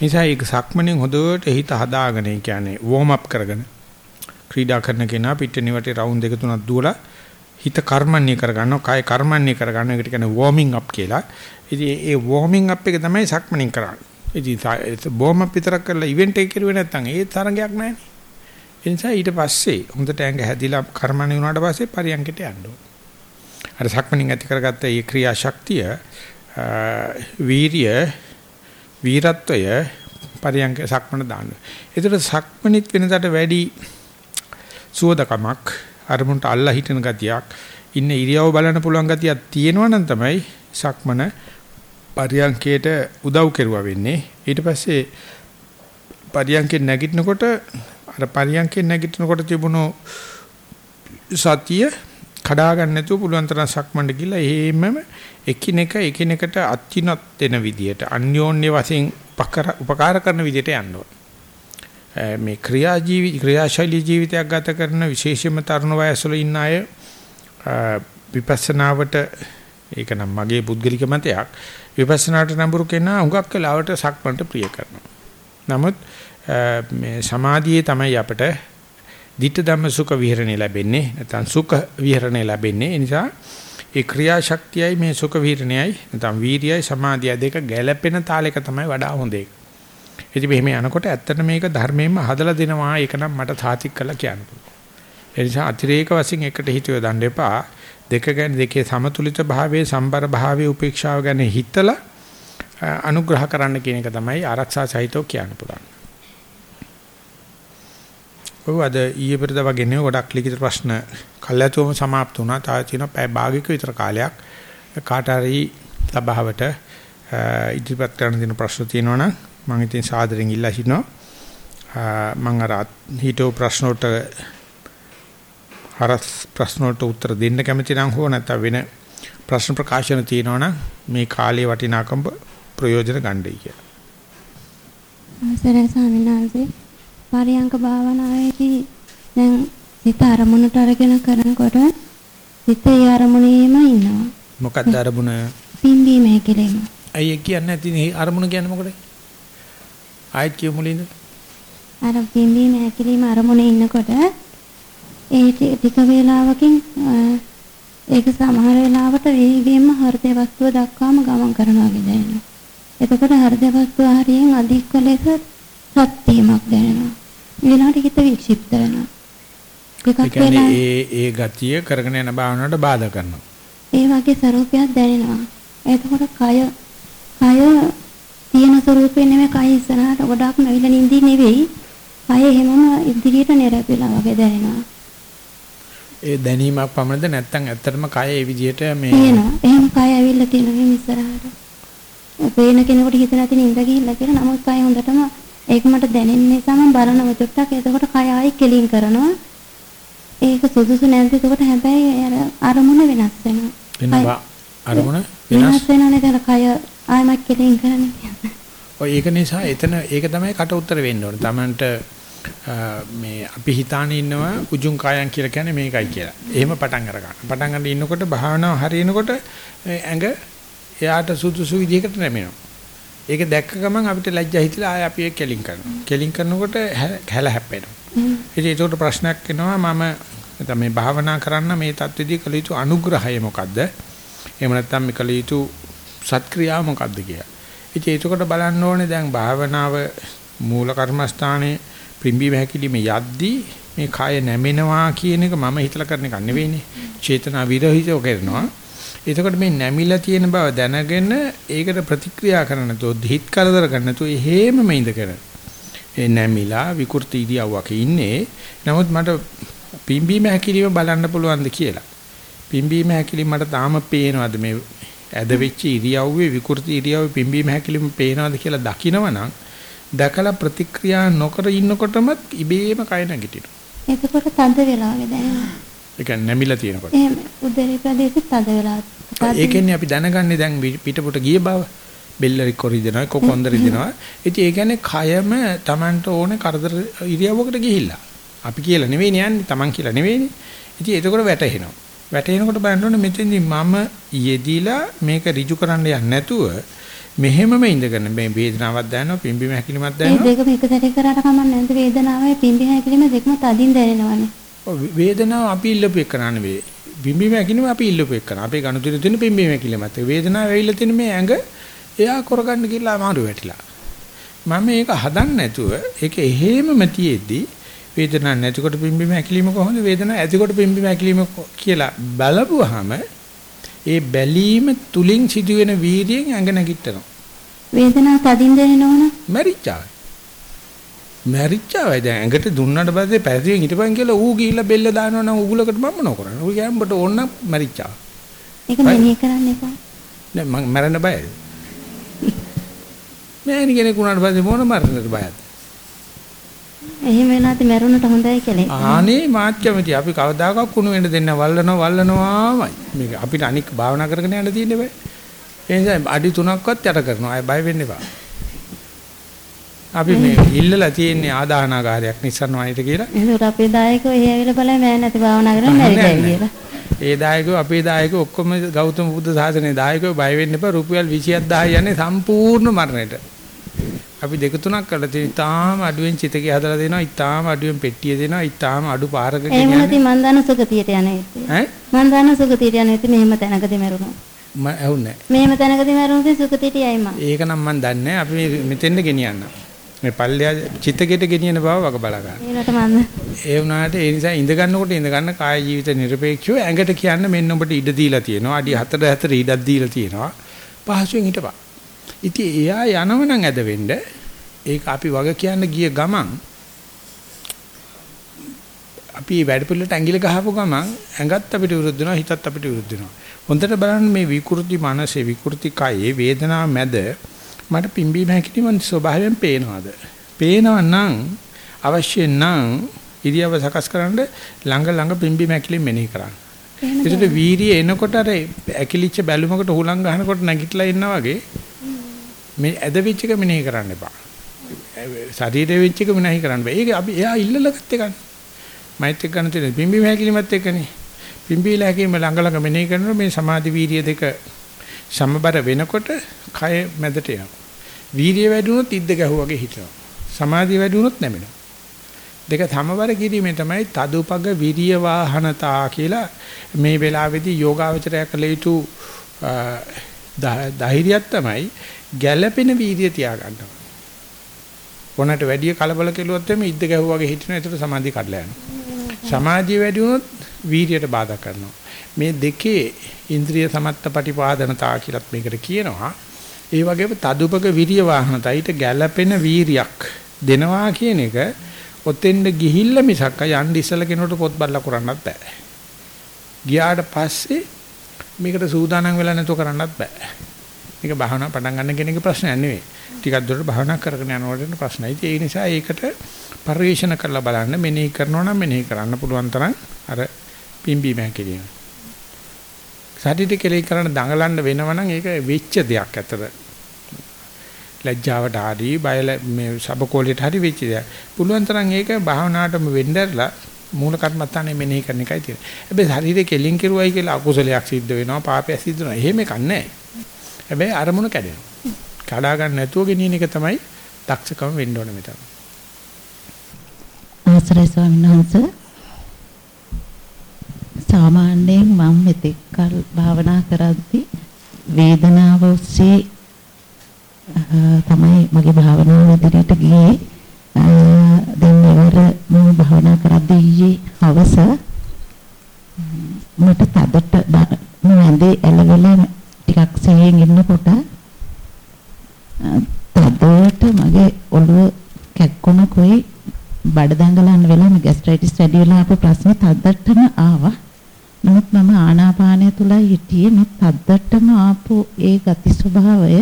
A: නිසා ඒක සක්මණෙන් හොඳට හිත හදාගෙන කියන්නේ වෝම් අප් කරගෙන ක්‍රීඩා කරන කෙනා පිටින් වටේ රවුන්ඩ් දෙක තුනක් දුවලා හිත කර්මන්නේ කරගන්නවා කය කර්මන්නේ කරගන්න එකට කියන්නේ වෝමින් අප් කියලා. ඉතින් ඒ වෝමින් අප් එක තමයි සක්මණෙන් කරන්නේ. ඉතින් වෝම් අප් විතරක් කරලා ඉවෙන්ට් එක කරුවේ නැත්නම් ඒ තරඟයක් නැහැ. ඒ නිසා ඊට පස්සේ හොඳට ඇඟ හැදිලා කර්මන්නේ වුණාට පස්සේ පරියන්කට යන්න ඕන. අර සක්මණෙන් ඇති කරගත්ත මේ ක්‍රියා ශක්තිය වීරිය වීරත්වය පරියංග සක්මන දාන්න. ඒතර සක්මනිත් වෙනදාට වැඩි සුවදකමක් අරමුණට අල්ලා හිටින ගතියක් ඉන්න ඉරියව බලන්න පුළුවන් ගතියක් තියෙනවා නම් තමයි සක්මන පරියංකයට උදව් කෙරුවා වෙන්නේ. ඊට පස්සේ පරියංකේ නැගිටිනකොට අර පරියංකේ නැගිටිනකොට තිබුණු සතිය කඩා ගන්න නැතුව පුළුවන් තරම් සක්මන්ඩ ගිහලා එහෙමම එකිනෙක එකිනෙකට අත්ිනත් දෙන විදියට අන්‍යෝන්‍ය වශයෙන් උපකාර කරන විදියට යන්න මේ ක්‍රියා ජීවි ක්‍රියාශෛලී ජීවිතයක් ගත කරන විශේෂයෙන්ම තරුණ වයසවල ඉන්න අය විපස්සනාවට ඒක නම් මගේ පුද්ගලික මතයක් විපස්සනාට නඹුරු කෙනා හුඟක් වෙලාවට සක්මන්ට ප්‍රිය කරනවා. නමුත් මේ සමාධියේ තමයි අපිට ditta dhamma sukha viharane ලැබෙන්නේ නැත්නම් සුඛ විහරණය ලැබෙන්නේ. ඒ නිසා ඒ ක්‍රියාශක්තියයි මේ සුඛ විහරණයයි නැත්නම් වීර්යයයි සමාධියයි දෙක ගැළපෙන තාලයක තමයි වඩා හොඳ එක. ඉතින් මෙහෙම යනකොට ඇත්තට මේක ධර්මයෙන්ම හදලා දෙනවා ඒක නම් මට තාතික් කරලා කියන්න පුළුවන්. ඒ නිසා අතිරේක වශයෙන් එකට හිතුව දන්න එපා. දෙක ගැන දෙකේ සමතුලිත භාවයේ සම්බර භාවයේ උපේක්ෂාව ගැන හිතලා අනුග්‍රහ කරන්න කියන එක තමයි ආරක්ෂා සහිතව කියන්න පුළුවන්. ඔව් අද ඊයේ පෙරද වගේ නේ ගොඩක් ලිඛිත ප්‍රශ්න කල්ැතුවම સમાપ્ત වුණා. තා තියෙන පැය භාගයක විතර කාලයක් කාට හරි සභාවට ඉදිරිපත් කරන්න දෙන ප්‍රශ්න තියෙනවා නම් මම ඉතින් සාදරයෙන් ඉල්ලා සිටිනවා. මම අර හිතෝ ප්‍රශ්න වලට හරස් ප්‍රශ්න වලට උත්තර දෙන්න කැමති නම් හෝ නැත්නම් වෙන ප්‍රශ්න ප්‍රකාශන තියෙනවා නම් මේ කාලේ වටිනාකම ප්‍රයෝජන ගන්නයි කියලා.
C: අවසරයි ස්වාමීන් වහන්සේ පරියංක භාවනාවේදී දැන් සිත අරමුණට අරගෙන කරනකොට සිත අරමුණේම ඉන්නවා.
A: මොකක්ද අරමුණ?
C: පිම්බීම හැකිලිම.
A: අයිය කියන්නේ නැති අරමුණ කියන්නේ මොකද? ආයෙත් කියමු මුලින්ද.
C: අර පිම්බීම හැකිලිම අරමුණේ ඉන්නකොට ඒ ටික වේලාවකින් ඒක සමහර වෙලාවට වේගයෙන්ම හෘදය වස්තුව දක්වාම ගමන් කරනවා දැනෙනවා. එතකොට හෘදය වස්තුව හරියෙන් අධික ලෙස සත්‍යමක් දැනෙනවා. ඊළඟට හිත වික්ෂිප්ත වෙනවා.
A: කියන්නේ
C: වෙලා
A: ඒ ඒ ගතිය කරගෙන යන භාවනාවට බාධා කරනවා.
C: ඒ වගේ ස්වરૂපයක් දැනෙනවා. එතකොට කය කය තියෙන ස්වરૂපේ නෙමෙයි කය ඉස්සරහට ගොඩක් නැවිලා නින්දී නෙවෙයි. කය එහෙමම ඉදිරියට නෙරපිලා වගේ දැනෙනවා.
A: ඒ දැනීමක් පමණද නැත්නම් ඇත්තටම කය ඒ විදිහට මේ
C: තියෙනවා. එහෙම කය ඇවිල්ලා තියෙනවා මේ ඉස්සරහට. පේන කෙනෙකුට හිත නැති නින්ද ගිහිල්ලා කියලා නමුත් කය හොඳටම ඒක මට දැනෙන නිසා මම බලනවා චුට්ටක්. එතකොට කය ආයි කෙලින් කරනවා. ඒක සුදුසු නැද්ද? එතකොට හැබැයි අර අරමුණ වෙනස් වෙනවා.
A: වෙනවා අරමුණ
C: වෙනස්. වෙනවනේ එතන කය ආයමත් කෙලින් කරන්නේ.
A: ඔය ඒක නිසා එතන ඒක තමයි කට උතර වෙන්න ඕනේ. Tamanට මේ අපි හිතානේ ඉන්නවා උජුං කායන් කියලා කියන්නේ මේකයි කියලා. එහෙම පටන් අර ගන්න. පටන් ගන්න ඉන්නකොට භාවනාව හරියනකොට ඇඟ එයාට සුදුසු විදිහකට නැමෙනවා. ඒක දැක්ක ගමන් අපිට ලැජ්ජා හිතිලා ආය අපි ඒක කෙලින් කරනවා. කෙලින් කරනකොට හැල හැප්පෙනවා. ඉතින් ඒකට ප්‍රශ්නයක් එනවා මම නැත්නම් මේ භාවනා කරන්න මේ தත්විදී කළ යුතු අනුග්‍රහය මොකද්ද? එහෙම නැත්නම් මේ කළ යුතු සත්ක්‍රියාව මොකද්ද කියලා. ඉතින් ඒකට බලන්න ඕනේ දැන් භාවනාව මූල කර්මස්ථානයේ පිම්බීම හැකිලිම යද්දී මේ කය නැමෙනවා කියන එක මම හිතලා කරන එක නෙවෙයිනේ. චේතනා විරහිතව කරනවා. එතකොට මේ නැමිලා තියෙන බව දැනගෙන ඒකට ප්‍රතික්‍රියා කරන්න නැතුව දිහිත් කරදර ගන්න නැතුව එහෙමම ඉඳගෙන ඒ නැමිලා විකෘති ඉරියව්වක ඉන්නේ. නමුත් මට පිම්බීම හැකිලිම බලන්න පුළුවන්ද කියලා. පිම්බීම හැකිලිම මට තාම පේනවද මේ ඇද වෙච්ච ඉරියව්වේ විකෘති ඉරියව්වේ පිම්බීම හැකිලිම පේනවද කියලා දකිනවනම් දැකලා ප්‍රතික්‍රියා නොකර ඉන්නකොටම ඉබේම කය නැගිටිනවා.
C: එතකොට තද වෙලා වගේ දැනෙනවා.
A: ඒ කියන්නේ නැමිලා තියෙනකොට.
C: එහෙම උදරේ ප්‍රදේශෙ තද වෙලා.
A: ඒකෙන්නේ අපි දැනගන්නේ දැන් පිටපොට ගිය බව. බෙල්ල රිකොරි දෙනවා, කොකොන්ද රිදෙනවා. ඉතින් ඒ කියන්නේ කයම Tamanට ඕනේ කරදර ඉරියව්වකට ගිහිල්ලා. අපි කියලා නෙවෙයිනේ යන්නේ, Taman කියලා නෙවෙයිනේ. ඉතින් එතකොට වැටහෙනවා. වැටෙනකොට බලන්න ඕනේ මෙතෙන්දි මම යෙදিলা මේක ඍජු කරන්න යන්නේ නැතුව මෙහෙමම ඉඳගෙන මේ වේදනාවක් දැනෙනවා පිම්බිම හැකිලිමත්
C: මේ
A: දැනෙනවා
C: දෙකම එක සැරේ කරාට කමක් නැද්ද වේදනාවයි පිම්බි හැකිලිම දෙකම තදින් දැනෙනවනේ.
A: වේදනාව අපි ඉල්ලපු එක වේ පිම්බිම හැකිලිම අපි ඉල්ලපු එක කරන අපේ ගනුදෙනු තියෙන පිම්බිම හැකිලිමත් වේදනාව ඇවිල්ලා තියෙන මේ ඇඟ එයා කරගන්න කියලා අමාරු වැටිලා. මම මේක හදන්න නැතුව ඒක එහෙමම තියෙද්දි වේදනාවක් නැතිකොට පිම්බිම හැකිලිම කොහොමද? වේදනාවක් ඇතිකොට පිම්බිම හැකිලිම කියලා බලපුවාම ඒ බැලීම තුලින් සිදුවෙන වීර්යයෙන් ඇඟ නැගිටිනවා.
C: වේදනාව තදින් දැනෙනවනම්
A: මැරිච්චාවයි. මැරිච්චාවයි දැන් ඇඟට දුන්නාට පස්සේ පැහැදිලියෙන් හිටපන් කියලා ඌ ගිහිල්ලා බෙල්ල දානවා නම් උගුලකට මම නොකරන. ඌ කියම්බට ඕන මැරිච්චාව.
C: ඒක මෙනෙහි කරන්න එපා.
A: නෑ මං මැරෙන්න බයයි. මෑණි කෙනෙක් උනාට පස්සේ මොන මරන්නද බයද?
C: එහෙම වෙනාත් මැරුණට හොඳයි කියලා.
A: ආනේ මාත් කැමති. අපි කවදාකවත් කුණු වෙන්න දෙන්න වල්ලනවා වල්ලනවාමයි. මේක අපිට අනික් භාවනා කරගෙන යන්න තියෙන්නේ බෑ. ඒ නිසා අඩි තුනක්වත් යට කරනවා. අය බය වෙන්න එපා. අපි මේ ඉල්ලලා තියෙන්නේ ආදාහනාකාරයක් නිස්සන්න වයිට කියලා.
C: එහෙනම් අපේ දායකෝ එහි ඇවිල්ලා බලයි මෑ නැති භාවනා කරන්න
A: නෑ,
C: නැරිදයි
A: නෑ.
C: කියලා.
A: ඒ දායකයෝ අපේ දායකයෝ ඔක්කොම ගෞතම බුද්ධ සාසනයේ දායකයෝ බය වෙන්න එපා රුපියල් 20000 යන්නේ සම්පූර්ණ මරණයට. අපි දෙක තුනක් කරලා තියෙන ඉතාලම අඩුවෙන් චිතකේ හදලා දෙනවා ඉතාලම අඩුවෙන් පෙට්ටිය දෙනවා ඉතාලම අඩු පාරක
C: එහෙම නැති. මන් දන්න සුගතියට යන ඉතින්.
A: ඈ
C: මන් දන්න සුගතියට යන ඉතින් මෙහෙම තැනකදී මැරුණා.
A: මම ඇහුන්නේ
C: මෙහෙම තැනකදී මැරුණොත් ඉතින් සුගතියට යයි මං.
A: ඒක නම් මම දන්නේ නැහැ. අපි මෙතෙන්ද ගෙනියන්න. මේ පල්ලෙය චිතකේට ගෙනියන බව වග බලා ගන්න. ඒ වුණාට ඒ නිසා ඉඳ ගන්නකොට ඉඳ ගන්න කාය ජීවිත නිර්පේක්ෂව ඇඟට කියන්න මෙන්න ඔබට ඉඩ දීලා තියෙනවා. අඩි 4 4 ඉඩක් දීලා තියෙනවා. පහසුවෙන් හිටපන්. ඉතින් එයා යනවනම් ඇද වෙන්න ඒක අපි වග කියන්න ගිය ගමන් අපි වැඩ පිළිවෙලට ඇඟිලි ගහපු ගමන් ඇඟත් අපිට විරුද්ධ වෙනවා හිතත් අපිට විරුද්ධ වෙනවා. හොඳට බලන්න මේ විකෘති මනසේ විකෘති කයේ වේදනාව මැද මට පිම්බීම හැකිලිම ස්වභාවයෙන් පේනවාද? පේනවා නම් අවශ්‍ය නම් ඉරියව සකස් කරන්න ළඟ ළඟ පිම්බීම හැකිලිම මෙනෙහි කරන්න. ඒකට වීර්යය එනකොට අර ඇකිලිච්ච බැලුමකට හුලං ගහනකොට නැගිටලා ඉන්නා වගේ මේ ඇද වෙච්ච එක මෙනෙහි කරන්න එපා. ශරීරයේ වෙච්ච එක මෙනෙහි කරන්න බෑ. ඒක අපි එයා ඉල්ලලා ගත්ත එකනේ. මෛත්‍රික ගන්න තියෙන පිම්බීම හැකිලිමත් එක්කනේ. පිම්බීලා හැකිලිම ළඟ ළඟ මෙනෙහි කරනකොට මේ සමාධි වීර්ය දෙක සමබර වෙනකොට කය මැදට යනවා. වීර්ය වැඩි වුණොත් ඉද්ද ගැහුවාගේ හිටිනවා. සමාධිය වැඩි වුණොත් නැමෙනවා. දෙක සමබර කිරීමේ තමයි තදුපග විරිය වාහනතා කියලා මේ වෙලාවේදී යෝගාවචරය කළ යුතු ධෛර්යයක් තමයි ගැළපෙන වීර්යය තියාගන්නවා. කොනට වැඩි කලබල කෙරුවොත් එමේ ඉද්ද ගැහුවා වගේ හිටිනවා ඒතර සමාධිය කඩලා යනවා. සමාධිය වැඩි වුණොත් වීර්යයට බාධා කරනවා. මේ දෙකේ ඉන්ද්‍රිය සමත්ත පටිපාදනතා කියලත් මේකට කියනවා. ඒ වගේම තදුපක විරිය වාහනතයිට ගැළපෙන වීරියක් දෙනවා කියන එක ඔතෙන්ද ගිහිල්ලා මිසක් යන්න ඉස්සලා කෙනෙකුට පොත් බලලා කරන්නත් බෑ. ගියාට පස්සේ මේකට සූදානම් වෙලා නැතුව කරන්නත් බෑ. මේක භාවනා පටන් ගන්න කෙනෙකුගේ ප්‍රශ්නයක් නෙවෙයි. ටිකක් දුරට භාවනා කරගෙන යනකොට ප්‍රශ්නයි. ඒ නිසා ඒකට පරිශන කරලා බලන්න මෙනෙහි කරනවා නම් මෙනෙහි කරන්න පුළුවන් තරම් අර පිම්බීම හැකිලිම. සතිටි කෙලෙයි කරන දඟලන්න වෙනවනම් ඒක වෙච්ච දෙයක් ඇතර. ලැජ්ජාවට හරි බය මේ සබකෝලයට හරි වෙච්ච දෙයක්. පුළුවන් තරම් ඒක භාවනාවටම වෙnderලා මූල කර්මත්තානේ මෙනෙහි කරන එකයි තියෙන්නේ. හැබැයි ශරීරේ කෙලින් කෙරුවයි කියලා අකුසලයක් සිද්ධ වෙනවා පාපයක් සිද්ධ වෙනවා. එහෙම එකක් නැහැ. හැබැයි අරමුණ කැඩෙනවා. කඩා ගන්න නැතුව ගෙනියන එක තමයි දක්ෂකම වෙන්න ඕනේ මෙතන.
D: අවසරයි ස්වාමීන් වහන්සේ. සාමාන්‍යයෙන් මම මෙතෙක් කල් භාවනා කරද්දී වේදනාව ඔස්සේ තමයි මගේ භාවනාව ඉදිරියට ගියේ. දැන් ඉවර මම භාවනා කරද්දී ඊයේ හවස මට තදට මම ඇඳේ ඇලවෙලා ටිකක් සෙයෙන් ඉන්නකොට තදට මගේ ඔළුව කැක්කුණකුයි බඩ දඟලන්න වෙලා මේ ગેස්ට්‍රයිටිස් වැඩි වෙලා ආපු ප්‍රශ්නේ තද්දටම ආවා. නමුත් මම ආනාපානය තුලයි හිටියේ. මේ තද්දටම ආපු ඒ ගති ස්වභාවය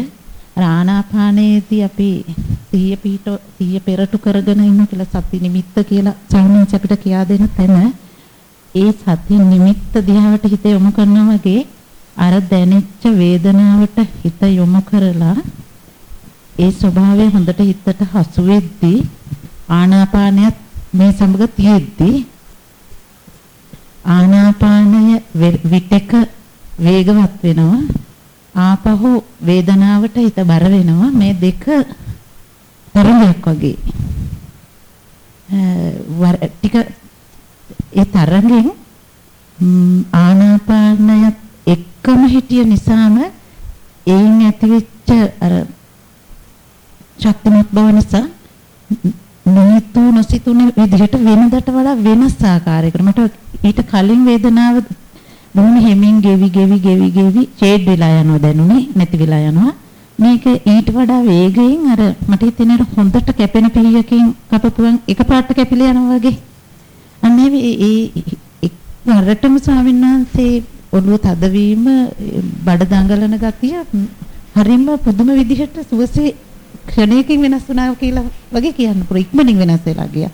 D: අර ආනාපානයේදී අපි සිහිය පිහිට සිහිය පෙරටු කරගෙන ඉන්න කියලා සති නිමිත්ත කියලා සාමාන්‍ය අපිට කියා දෙන තැන ඒ සති නිමිත්ත දිහාවට හිත යොමු කරනවා වගේ අර දැනෙච්ච වේදනාවට හිත යොමු කරලා ඒ ස්වභාවය හොඳට හිතට හසු වෙද්දී ආනාපානයත් මේ සමග තියෙද්දී ආනාපානය විටක වේගවත් වෙනවා. ආපහු වේදනාවට හිත බර වෙනවා. මේ දෙක තරංගයක් වගේ. ටික ඒ තරංගෙන් ආනාපානයත් එක්කම හිටිය නිසාම ඒන් ඇතිවෙච්ච අර ශක්තිමත් බව නිසා නොහිතු නොසිතුන විදිහට වෙනදට වඩා වෙනස් ආකාරයකට මට ඊට කලින් වේදනාව බොහොම හැමින් ගෙවි ගෙවි ගෙවි ගෙවි ෂේඩ් වෙලා යනවා දැනුනේ නැති වෙලා යනවා. මේක ඊට වඩා වේගයෙන් අර මට හිතෙන හොඳට කැපෙන පිහියකින් කපපුවන් එකපාරට කැපිලා යනවා වගේ. අන්නේ ඒ වරටම ස්වාමීන් වහන්සේ ඔළුව තදවීම බඩ දඟලන ගතිය හරිම පුදුම විදිහට සුවසේ ක්ෂණයකින් වෙනස් වුණා කියලා වගේ කියන්න පුළුවන්. ඉක්මනින් වෙනස් වෙලා ගියා.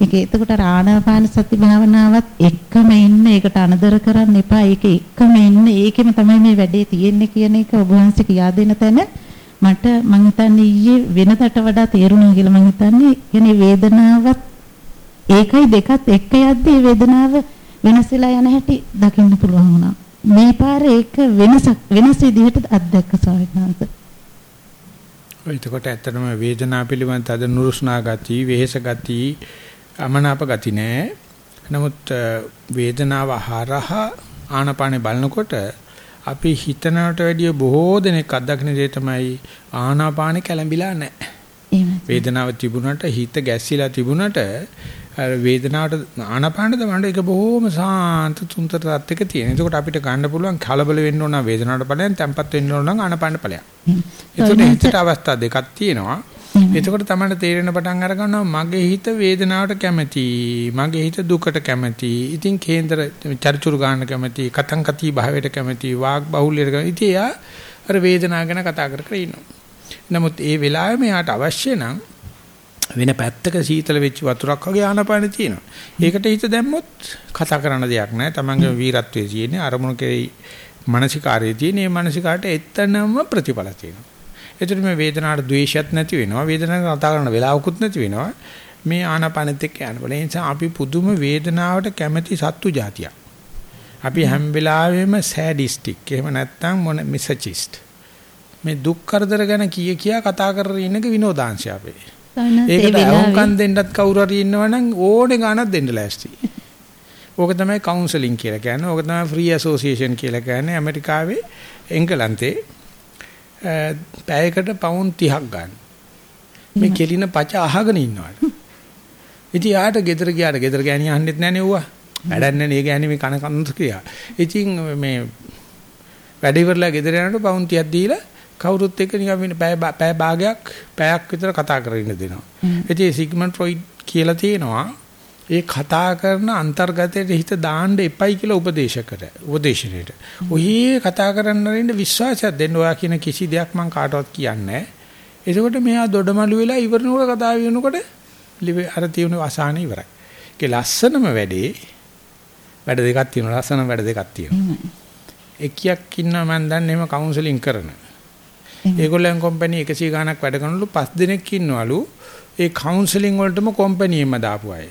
D: ඒක එතකොට ආනාපාන සති භාවනාවත් එක්කම ඉන්න ඒකට අනදර කරන්න එපා. ඒක එක්කම ඉන්න ඒකෙම තමයි මේ වැඩේ තියෙන්නේ කියන එක ඔබ වහන්සේ කියා දෙන තැන මට මං හිතන්නේ ඊයේ වෙනතට වඩා තේරුණා කියලා මං හිතන්නේ. කියන්නේ වේදනාවත් ඒකයි දෙකත් එක්ක යද්දී වේදනාව වෙනස් වෙලා යන හැටි දකින්න පුළුවන් වුණා. මේ පාරේ ඒක වෙනසක් වෙනස් විදිහට අත්දැක්ක ස්වාමීන් වහන්සේ.
A: එතකොට ඇත්තටම වේදනාව පිළිබඳ තද නුරුස්නා ගති, වෙහෙස ගති, අමනාප ගති නෑ. නමුත් වේදනාව හරහා ආනපානේ බලනකොට අපි හිතනවට වැඩිය බොහෝ දෙනෙක් අත්දකින්න දේ තමයි ආනාපානේ කැළඹිලා නැහැ. වේදනාව තිබුණට හිත ගැස්සිලා තිබුණට වේදනාවට ආනපානද වණ්ඩ එක බොහොම සාන්ත තුන්තර තත්ත්වයක තියෙන. එතකොට අපිට ගන්න පුළුවන් කලබල වෙන්න ඕන වේදනාවට ඵලයන් තැම්පත් වෙන්න ඕන නම් ආනපාන ඵලයක්. එතකොට හිතට අවස්ථා දෙකක් තියෙනවා. එතකොට තමයි තේරෙන පටන් අර ගන්නවා මගේ හිත වේදනාවට කැමති මගේ හිත දුකට කැමති ඉතින් කේන්දර චරිචුරු ගන්න කැමති කතං කති භාවයට කැමති වාග් බහුල්‍යයට කැමති ඉතින් එයා අර වේදනාව ගැන කතා කර කර ඉන්නවා නමුත් ඒ වෙලාවේ මෙයාට අවශ්‍ය නම් වෙන පැත්තක සීතල වෙච්ච වතුරක් වගේ ආනපාන තියෙනවා. ඒකට හිත දැම්මොත් කතා කරන්න දෙයක් නැහැ. Tamange වීරත්වයේ තියෙන්නේ අරමුණු කෙරෙහි මානසිකාරයේ තියෙන මේ මානසිකාට එතනම ප්‍රතිඵල තියෙනවා. ඒතර මේ වේදනාවට ද්වේෂයක් නැති වෙනවා. වේදනාවට කතා කරන්න වෙලාවකුත් නැති වෙනවා. මේ ආනාපානෙත් එක්ක යන බල. ඒ නිසා අපි පුදුම වේදනාවට කැමැති සත්තු జాතියක්. අපි හැම වෙලාවෙම සෑඩිස්ටික්. එහෙම නැත්නම් මොන මිසචිස්ට්. මේ දුක් කරදර ගැන කීය කියා කතා කරගෙන ඉන්නක විනෝදාංශය අපේ. ඒකට
D: වෙලාවේ
A: දෙන්නත් කවුරු හරි ඉන්නවනම් ඕනේ ගාණක් දෙන්න ලෑස්ති. ඕක තමයි කවුන්සලින් කියලා කියන්නේ. ඕක තමයි ෆ්‍රී ඇසෝසියේෂන් කියලා කියන්නේ. ඇමරිකාවේ එංගලන්තේ පැයකට පවුන් 30ක් ගන්න. මේ කෙලින පච අහගෙන ඉන්නවට. ඉතින් යාට ගෙදර ගියාට ගෙදර ගෑණි අහන්නෙත් නැනේ ඌවා. වැඩක් නැහැ නේ ගෑණි මේ කන කන්ද කියා. ඉතින් මේ වැඩ ඉවරලා ගෙදර යනකොට පවුන් 30ක් දීලා කවුරුත් එක්ක නිකන් වෙන පැය පැය භාගයක් පැයක් විතර කතා කරගෙන දෙනවා. ඉතින් සිග්මන්ඩ් ෆ්‍රොයිඩ් කියලා තියෙනවා ඒ කතා කරන අන්තර්ගතයට හිත දාන්න එපයි කියලා උපදේශකට උපදේශනයේට. ඔහි කතා කරන්න රෙන්න විශ්වාසයක් දෙන්න ඔයා කියන කිසි දෙයක් මම කාටවත් කියන්නේ නැහැ. එතකොට මෙයා දොඩමළු වෙලා ඉවරනකොට කතා වෙනකොට අර තියෙන අසහන ඉවරයි. ඒකේ ලස්සනම වැඩේ වැඩ දෙකක් තියෙනවා ලස්සන වැඩ දෙකක් තියෙනවා. එකියක් ඉන්නවා මම දන්නේ එහෙම කවුන්සලින් කරන. ඒගොල්ලන් කම්පැනි 100 ගණක් වැඩ කරනලු පස් දිනක් ඉන්නවලු ඒ කවුන්සලින් වලටම කම්පැනියෙම දාපු අය.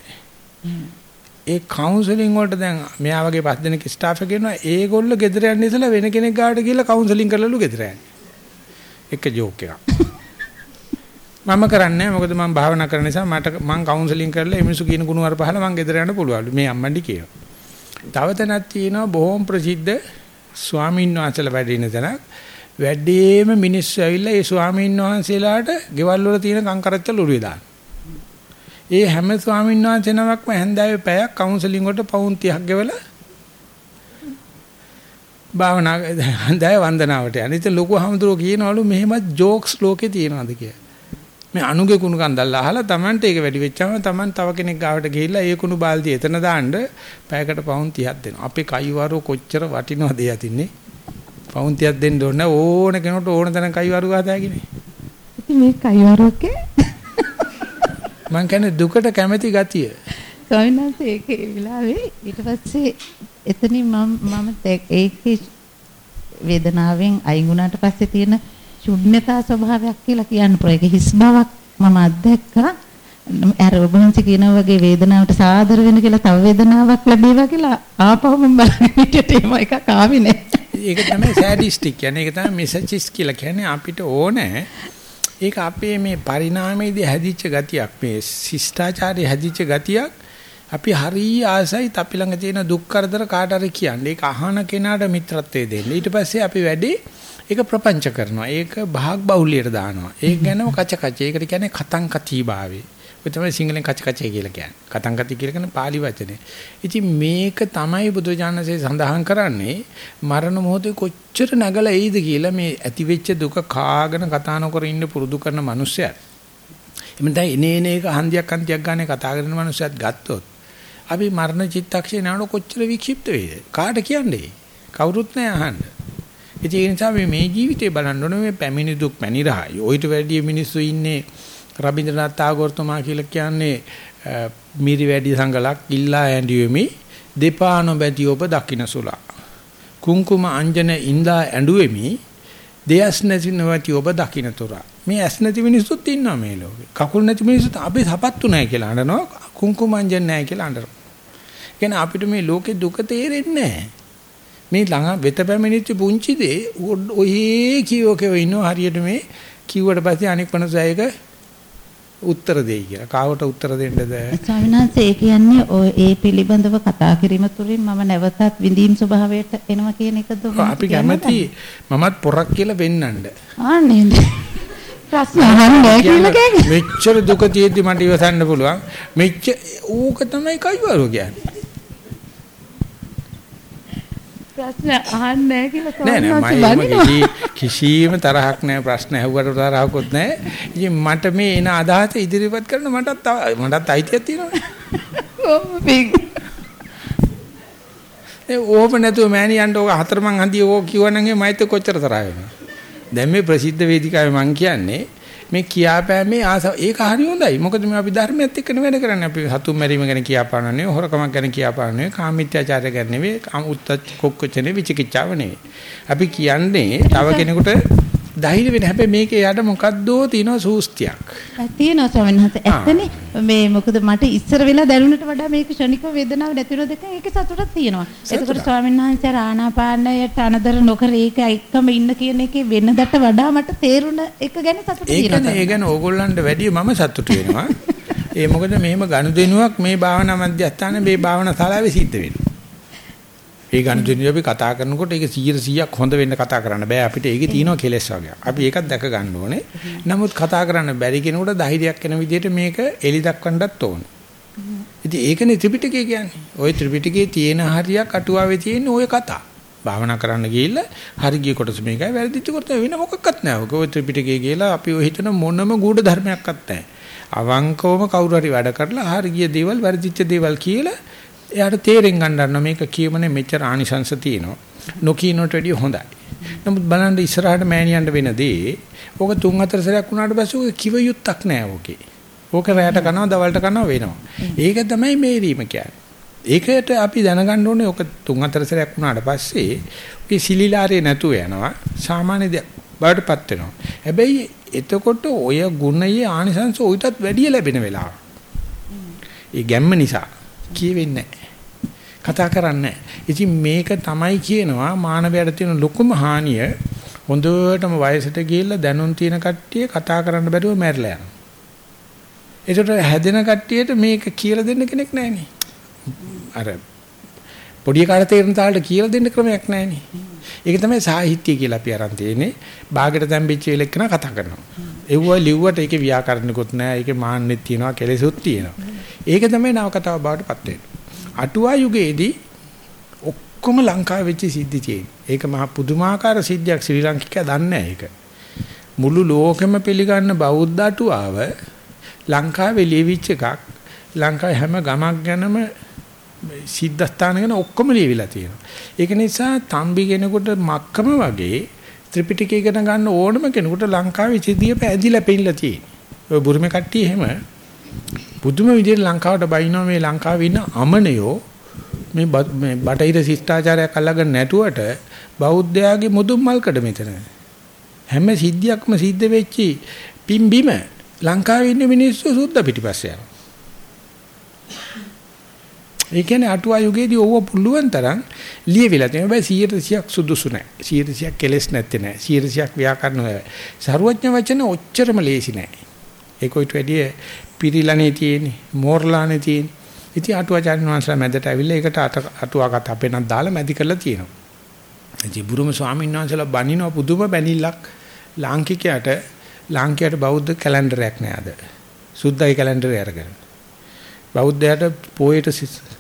A: ඒ කවුන්සලින් වලට දැන් මෙයා වගේ පස් දිනක ස්ටාෆ් එක ඉන්නවා ඒගොල්ල ගෙදර යන්න ඉස්සලා වෙන කෙනෙක් ගාවට ගිහලා කවුන්සලින් කරලාලු ගෙදර යන්නේ. එක ජෝක් එකක්. මම කරන්නේ මොකද මම භාවනා කරන නිසා මට මම කවුන්සලින් කරලා එමිසු කියන ගුණ වර පහල මම ගෙදර යන්න පුළුවන්ලු. මේ අම්මන්ඩි කියනවා. තව තැනක් තියෙනවා බොහොම ප්‍රසිද්ධ ස්වාමීන් වහන්සේලා වැඩ ඉන තැනක්. වැඩිම මිනිස්සු ඇවිල්ලා ඒ ස්වාමීන් වහන්සේලාට ගෙවල් වල තියෙන කංකරච්චල උරුවේ දාන. ඒ හැම ස්වාමීන් වහන්සේ නමක්ම හැන්දෑවේ පැයක් කවුන්සලින් වලට පවුන් 30ක් ගෙවලා භාවනා හැන්දෑවේ වන්දනාවට යන. ඉතින් ලොකු හමුදුරෝ කියනවලු මෙහෙමත් ජෝක්ස් ලෝකේ තියනවාද කියලා. මේ අනුගේ කුණු කන්දල් අහලා Tamanට ඒක වැඩි වෙච්චාම Taman තව කෙනෙක් ගාවට ගිහිල්ලා ඒ කුණු බාල්දිය එතන දාන්න පැයකට පවුන් 30ක් දෙනවා. අපේ කයිවරු කොච්චර වටිනවද යතින්නේ? පවුන් 30ක් දෙන්න ඕන ඕන කෙනෙකුට ඕන තරම් කයිවරු ගහදාගිනේ.
D: ඉතින් මේ කයිවරෝකේ
A: මං කියන්නේ දුකට කැමැති ගතිය.
D: ස්වාමීන් වහන්සේ ඒකේ වෙලාවේ ඊට පස්සේ එතනින් මම මම ඒකේ වේදනාවෙන් අයින් වුණාට පස්සේ තියෙන ශුන්්‍යතා ස්වභාවයක් කියලා කියන්න පුළුවන්. ඒක හිස් බවක් මම අත්දැක්කා. අර ඔබ වහන්සේ කියන වගේ වේදනාවට සාදර වෙන කියලා තව වේදනාවක් ලැබේවා කියලා ආපහු මම බලන විදිහට එහෙම එකක් ආවේ නෑ.
A: ඒක තමයි සෑඩිස්ටික් කියන්නේ. ඒක තමයි මෙසචිස් කියලා කියන්නේ අපිට ඕනේ. ඒක අපේ මේ පරිණාමයේදී හැදිච්ච ගතියක්. මේ ශිෂ්ටාචාරයේ හැදිච්ච ගතියක්. අපි හරි ආසයි අපි ළඟ තියෙන දුක් කරදර කාට හරි කියන්නේ. ඒක අහන කෙනාට මිත්‍රත්වයේ දෙන්න. ඊට පස්සේ අපි වැඩි ඒක ප්‍රපංච කරනවා. ඒක භාග බහුලියට දානවා. ඒක ගැනම කච කච. ඒකට කියන්නේ කතං කති භාවේ. ඔය තමයි සිංහලෙන් කච කචේ කියලා කියන්නේ. කතං කති කියලා කියන pāli වචනේ. ඉතින් මේක තමයි බුදුජානසේ සඳහන් කරන්නේ මරණ මොහොතේ කොච්චර නැගලා එයිද කියලා මේ ඇතිවෙච්ච දුක කාගෙන කතා නොකර ඉන්න පුරුදු කරන මිනිස්සයා. එමෙන්න එනේ එන එක හන්දියක් හන්දියක් ගානේ කතා කරන මිනිස්සයත් ගත්තොත් අපි මරණ චිත්තක්ෂේ නාන කොච්චර වික්ෂිප්ත වේද? කාට කියන්නේ? කවුරුත් නැහැ අහන්න. ඉතින් ඒ නිසා මේ මේ ජීවිතේ බලන්න ඕනේ මේ පැමිණි දුක් පැනිරහයි. ඔయిత වැඩි මිනිස්සු ඉන්නේ රබින්ද්‍රනාත් tagore තුමා කියලා කියන්නේ මිරි වැඩි සංගලක් ඉල්ලා ඇඬුවෙමි දෙපා නොබැති ඔබ දකින්න සුලා. කුංකුම අංජන ඉඳා ඇඬුවෙමි දෙයස් නැති නොවති ඔබ දකින්න තුරා. මේ ඇස් නැති මිනිස්සුත් ඉන්නවා මේ ලෝකේ. කකුල් නැති මිනිස්සුත් අපි සපත්තු නැහැ කියලා අඬනවා. කුංකුම අංජන නැහැ කියලා අඬනවා. කියන්නේ අපිට මේ ලෝකේ දුක තේරෙන්නේ නැහැ. මේ ළඟ වෙත පැමිණිච්ච පුංචි දේ ඔහේ කියෝ කියෝ ඉන්නව හරියට මේ කිව්වට පස්සේ අනෙක් මනුස්සයෙක් උත්තර දෙයි කියලා. කාවට උත්තර දෙන්නද?
D: ස්වාමීන් වහන්සේ ඒ කියන්නේ ඔය ඒ පිළිබඳව කතා කිරීම තුළින් මම නැවතත් විඳීම් ස්වභාවයට එනවා කියන එකද
A: අපි කැමති මමත් පොරක් කියලා වෙන්නන්න.
D: ආන්නේ ප්‍රශ්න අහන්නේ කියලා කියන්නේ
A: මෙච්චර දුක තියෙද්දි මට ඉවසන්න පුළුවන්. මෙච්ච ඌක තමයි කයිවරු කියන්නේ.
D: ප්‍රශ්න අහන්නේ කියලා
A: නෑ නෑ
D: ස්වාමීන්
A: මම
D: වහන්සේ
A: කිසි කිසිම තරහක් නෑ ප්‍රශ්න ඇහුවට තරහකුත් නෑ. ඉතින් මට මේ එන අදහස ඉදිරිපත් කරන්න මටත් මටත් අයිතියක් තියෙනවනේ.
D: වහන්සේ.
A: ඒ ඕප නැතුව මෑණියන්ට ඕක හතරමං හන්දිය ඕක කිව්වනම් ඒ මයිත් කොච්චර තරහ වෙනවද? දැන් මේ ප්‍රසිද්ධ වේදිකාවේ මං කියන්නේ මේ කියාපෑමේ ආස ඒක හරි හොඳයි. මොකද මේ අපි ධර්මයත් එක්කනේ වැඩ කරන්නේ. අපි හතුන් මැරීම ගැන කියාපාන නෙවෙයි, හොරකමක් ගැන කියාපාන නෙවෙයි, කාමීත්‍යාචාරය ගැන නෙවෙයි, උත්තත් කොක්කොචනේ විචිකිච්ඡාව නෙවෙයි. අපි කියන්නේ තව කෙනෙකුට ධෛර්ය වෙන හැබැයි මේකේ යට මොකද්දෝ තියෙන සූස්තියක්.
D: තියෙනවා ස්වාමීන් වහන්සේ. ඇත්තනේ මේ මොකද මට ඉස්සර වෙලා දැනුණට වඩා මේක ක්ෂණික වේදනාව නැති වෙන දෙක ඒකේ සතුටක් තියෙනවා. එතකොට ස්වාමීන් වහන්සේ ආනාපානයට අනදර නොකර ඒක එක්කම ඉන්න කියන එකේ වෙනදට වඩා මට තේරුණ එක ගැන සතුට තියෙනවා.
A: ඒ ගැන ඕගොල්ලන්ට වැඩිය මම සතුටු වෙනවා. ඒ මොකද මෙහෙම ගනුදෙනුවක් මේ භාවනා මධ්‍යස්ථානේ මේ භාවනා ශාලාවේ සිද්ධ වෙනවා. ඒ ගනුදෙනුව අපි කතා කරනකොට ඒක 100%ක් හොඳ වෙන්න කතා කරන්න බෑ අපිට ඒකේ තියෙනවා කෙලෙස් වගේ. අපි ඒකත් දැක ගන්න ඕනේ. නමුත් කතා කරන්න බැරි කෙනෙකුට ධෛර්යයක් එන විදිහට මේක එලි දක්වන්නත් ඕනේ. ඉතින් ඒකනේ ත්‍රිපිටකය කියන්නේ. ওই ත්‍රිපිටකයේ තියෙන හරියක් අටුවාවේ තියෙන ওই කතා. භාවනා කරන්න ගිහිල්ලා හරි ගිය කොටස මේකයි වැරදිච්ච කොටස වෙන මොකක්වත් නැහැ. ඔය ත්‍රිපිටකයේ කියලා අපි ඔය හිතන මොනම ගුඪ ධර්මයක්වත් නැහැ. අවංකවම කවුරු හරි වැඩ කරලා හරි ගිය දේවල් වැරදිච්ච දේවල් කියලා එයාට තේරෙන් ගන්නවා මේක කියමනේ මෙච්චර ආනිසංශ තියෙනවා. නොකියනට වැඩිය හොඳයි. නමුත් බලන්න ඉස්සරහට මෑණියන්ට වෙන දේ ඕක තුන් හතර සැරයක් වුණාට පස්සේ ඕක කිව යුත්තක් නෑ ඕකේ. ඕක රැයට කනවා දවල්ට කනවා වෙනවා. ඒක තමයි මේරීම කියන්නේ. ඒකට අපි දැනගන්න ඕනේ ඕක තුන් හතර සැරයක් වුණාට පස්සේ ඔකේ සිලිලාරේ නැතුව යනවා. සාමාන්‍ය බවටපත් වෙනවා. හැබැයි එතකොට ඔය ගුණයේ ආනිසංශ ඔయితත් වැඩිය ලැබෙන වෙලාව. ඒ ගැම්ම නිසා කියවෙන්නේ කතා කරන්නේ ඉතින් මේක තමයි කියනවා මානවයාට තියෙන ලොකුම හානිය හොඳටම වයසට ගිහිල්ලා දැනුම් තියෙන කට්ටිය කතා කරන්න බැරුව මැරිලා යනවා. ඒකට හැදෙන කට්ටියට මේක කියලා දෙන්න කෙනෙක් නැහැනේ. අර පොඩි කාට තේරෙන තාලට කියලා දෙන්න ක්‍රමයක් නැහැනේ. ඒක තමයි සාහිත්‍ය කියලා අපි අරන් තියෙන්නේ. ਬਾගෙට තැම්පිච්ච වෙලෙක් කන කතා කරනවා. එව්ව ලිව්වට ඒකේ ව්‍යාකරණිකුත් නැහැ. ඒකේ මාන්නෙත් තියෙනවා, කෙලෙසුත් තියෙනවා. ඒක තමයි නවකතාව බවට පත් වෙන්නේ. අටුවා යුගයේදී ඔක්කොම ලංකාවේ වෙච්ච සිද්ධි තියෙන්නේ. ඒක මහ පුදුමාකාර සිද්ධියක් ශ්‍රී ලංකිකයා දන්නේ ඒක. මුළු ලෝකෙම පිළිගන්න බෞද්ධ අටුවාව ලංකාවේ ලියවිච්ච එකක්. ලංකාවේ හැම ගමක් ගැනම සිද්ධාස්ථාන ගැන ඔක්කොම ලියවිලා තියෙනවා. ඒක නිසා තම්බි කෙනෙකුට මක්කම වගේ ත්‍රිපිටකය ඉගෙන ගන්න ඕනම කෙනෙකුට ලංකාවේ සිද්ධිය පැහැදිලා පෙන්නලා තියෙනවා. ඔය බුරුමේ කට්ටිය එහෙම පුදුම විදිහට ලංකාවට බයිනවා මේ ලංකාවේ ඉන්න අමනයෝ මේ මේ බටහිර ශිෂ්ටාචාරයක් අල්ලගෙන නැටුවට බෞද්ධයාගේ මුදුන් මල්කඩ මෙතන හැම සිද්ධියක්ම සිද්ධ වෙච්චි පිම්බිම ලංකාවේ ඉන්න මිනිස්සු සුද්ධ පිටිපස්සේ යනවා. ඒ කියන්නේ අටුවා යුගයේදී ඕව පුළුවන් තරම් ලියවිලා තියෙනවා. හැබැයි 100%ක් සුදුසු නැහැ. 100%ක් කෙලස් නැත්තේ නැහැ. 100%ක් ව්‍යාකරණ වෙයි. සරුවඥ වචන ඔච්චරම ලේසි නැහැ. ඒක උිට වැඩිය පිරිලානේ තියෙන්නේ, මෝර්ලානේ තියෙන්නේ. ඉතින් අටුවාචාර්ය වංශලා මැදට ඇවිල්ලා ඒකට අටුවා කතා අපේනක් දාලා මැදි කරලා තියෙනවා. ඉතින් බුරුම ස්වාමීන් වහන්සේලා බනිනවා පුදුම බැනිල්ලක් ලාංකිකයට ලාංකිකයට බෞද්ධ කැලෙන්ඩරයක් නෑ අද. සුද්ධයි කැලෙන්ඩරය අරගෙන. බෞද්ධයට පොයේට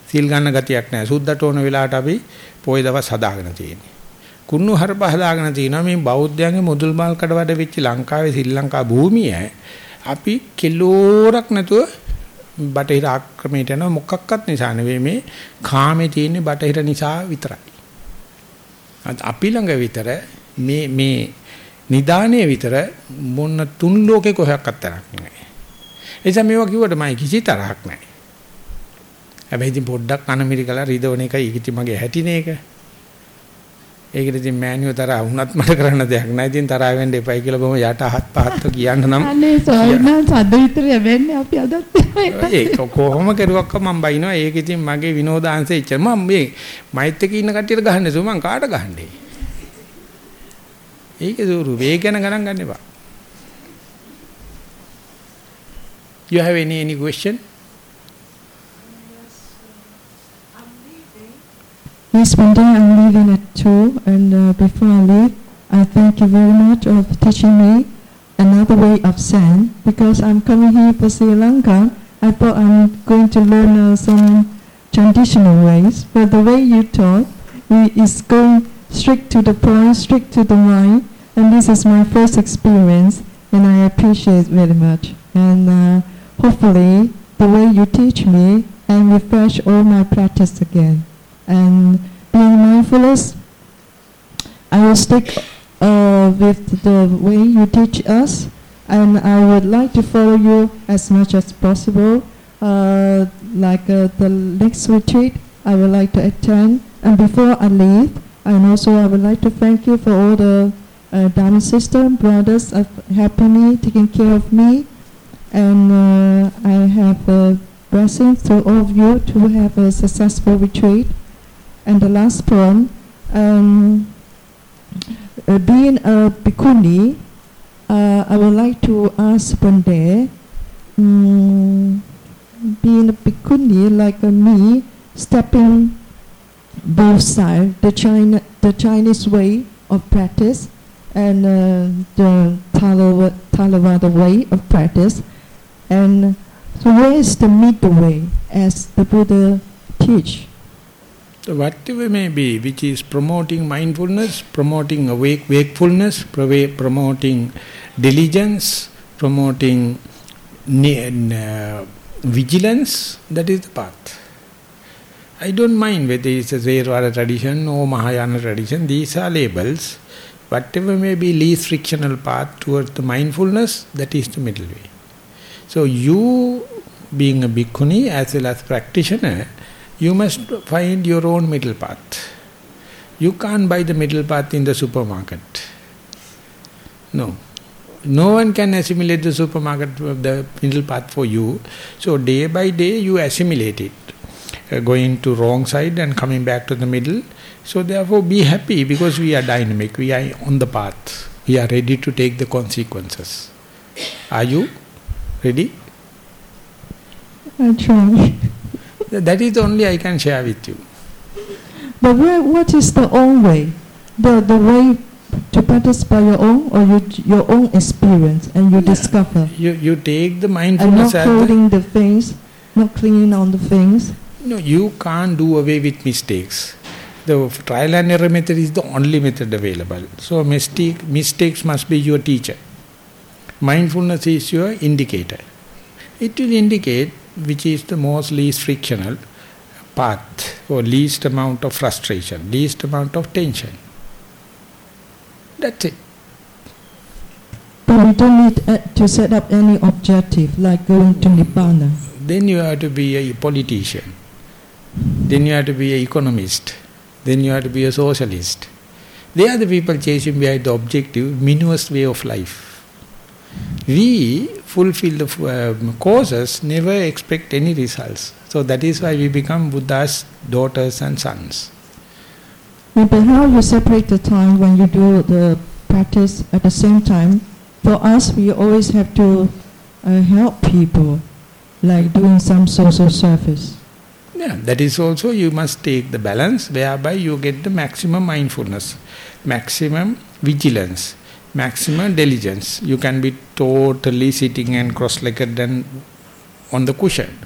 A: සීල් ගන්න ගතියක් නෑ. සුද්ධට ඕන වෙලාවට අපි පොයේ දවස් හදාගෙන තියෙන්නේ. කුණු හරප හදාගෙන තිනවා මේ බෞද්ධයන්ගේ මුදල් මාල් කඩවඩ වෙච්ච ලංකාවේ ශ්‍රී ලංකා භූමිය අපි කිලෝරක් නැතුව බටහිර ආක්‍රමණයට යන මොකක්වත් නිසා නෙවෙයි මේ කාමේ තියෙන්නේ බටහිර නිසා විතරයි. අපි ළඟ විතර මේ මේ නිදානේ විතර මොන තුන් ලෝකේ කොහොක්වත් තරක් නැහැ. එනිසා මේවා කිව්වට මම කිසි තරහක් නැහැ. හැබැයි ඉතින් පොඩ්ඩක් අනමිරිකලා රිදවන එකයි ඉති මගේ හැටිනේ ඒක. ඒකට ඉතින් මෑනියෝ තරහ වුණත් මට කරන්න දෙයක් නැහැ. ඉතින් තරහ වෙන්න එපයි කියලා බොහොම යට අහත් පහත් කියන්න නම්.
D: අනේ සෝයනා සද්ද විතර යවෙන්නේ අපි අදත්
A: ඒක කොහොම කරුවක්ක මම බයිනවා. ඒක ඉතින් මගේ විනෝදාංශෙ ඉච්චර මම මේ මයිත් එක ඉන්න කට්ටියට ගහන්නේ සෝ මං කාට ගහන්නේ? ඒක දూరు වේ ගැන ගණන් ගන්න එපා. You have any any question?
E: Yes, Bante, I'm leaving at 2 and uh, before I leave, I thank you very much of teaching me another way of Zen because I'm coming here for Sri Lanka. I thought I'm going to learn uh, some traditional ways, but the way you taught is going strict to the point, strict to the mind, and this is my first experience, and I appreciate very much. And uh, hopefully, the way you teach me and refresh all my practice again. And being mindfulness, I will stick uh, with the way you teach us, and I would like to follow you as much as possible. Uh, like uh, the next retreat, I would like to attend. And before I leave, and also I would like to thank you for all the uh, Dharma sister, brothers are helping me, taking care of me, and uh, I have a blessing to all of you to have a successful retreat. And the last poem, um, uh, being a bhikkhuni, uh, I would like to ask one day, mm, being a bhikkhuni like uh, me, stepping both sides, the China, the Chinese way of practice and uh, the Theravada way of practice, and so where is the middle way as the Buddha teach?
A: So whatever may be, which is promoting mindfulness, promoting awake wakefulness, promoting diligence, promoting uh, vigilance, that is the path. I don't mind whether it's a Theravada tradition or Mahayana tradition, these are labels. Whatever may be least frictional path towards the mindfulness, that is the middle way. So you, being a bhikkhuni as well as practitioner, you must find your own middle path. You can't buy the middle path in the supermarket. No. No one can assimilate the supermarket, the middle path for you. So day by day you assimilate it. Uh, going to wrong side and coming back to the middle. So therefore be happy because we are dynamic, we are on the path. We are ready to take the consequences. Are you ready?
E: I try.
A: That is the only I can share with you.
E: But where, what is the own way? The the way to practice by your own or you, your own experience and you discover
A: You you take the mindfulness and
E: not
A: as the,
E: holding the things, not clinging on the things.
A: no, you can't do away with mistakes. The trial and error method is the only method available. So mistake mistakes must be your teacher. Mindfulness is your indicator. It will indicate which is the most least frictional path or least amount of frustration, least amount of tension. That's it.
E: But we don't need uh, to set up any objective like going to Nibbana.
A: Then you have to be a politician. Then you have to be an economist. Then you have to be a socialist. They are the people chasing behind the objective, meaningless way of life. We fulfill the um, causes, never expect any results. So that is why we become Buddha's daughters and sons.
E: But how you separate the time when you do the practice at the same time? For us, we always have to uh, help people, like doing some social service.
A: Yeah, that is also you must take the balance whereby you get the maximum mindfulness, maximum vigilance, maximum diligence. You can be totally sitting and cross-legged and on the cushion.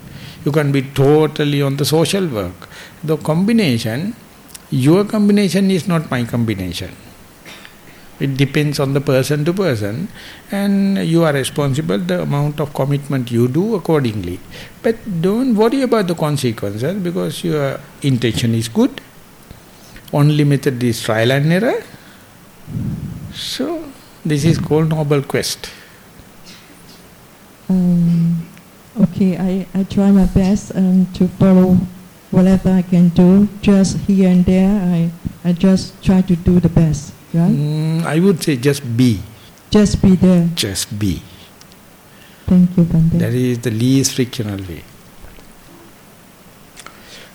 A: You can be totally on the social work. The combination, your combination is not my combination. It depends on the person to person and you are responsible the amount of commitment you do accordingly. But don't worry about the consequences because your intention is good. Only method is trial and error. So this is called noble quest.
E: Um, okay, I, I try my best um, to follow whatever I can do. Just here and there, I, I just try to do the best, right?
A: Mm, I would say just be,
E: Just be there.
A: just be.
E: Thank you, Bande.
A: That is the least frictional way.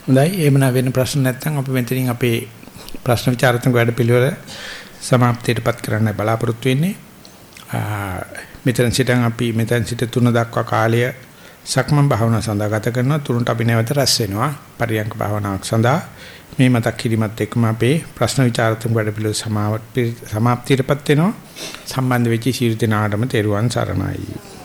A: හොඳයි එහෙම වෙන ප්‍රශ්න නැත්නම් අපි මෙතනින් අපේ ප්‍රශ්න විචාරත්මක වැඩ පිළිවෙල સમાપ્තියටපත් කරන්න බලාපොරොත්තු වෙන්නේ. මෙතන සිටන් අපි මෙතන සිට 3 දක්වා කාලය සක්මන් භාවනාව සඳහා ගත කරනවා. 3ට අපි නැවත රැස් වෙනවා. පරියංක භාවනාවක් සඳහා මේ මතක් කිරීමත් එක්කම අපේ ප්‍රශ්න විචාරතුම් වැඩ පිළිවෙල සමාප්තියටපත් වෙනවා. සම්බන්ධ වෙච්ච ශිරු දිනාටම තෙරුවන් සරණයි.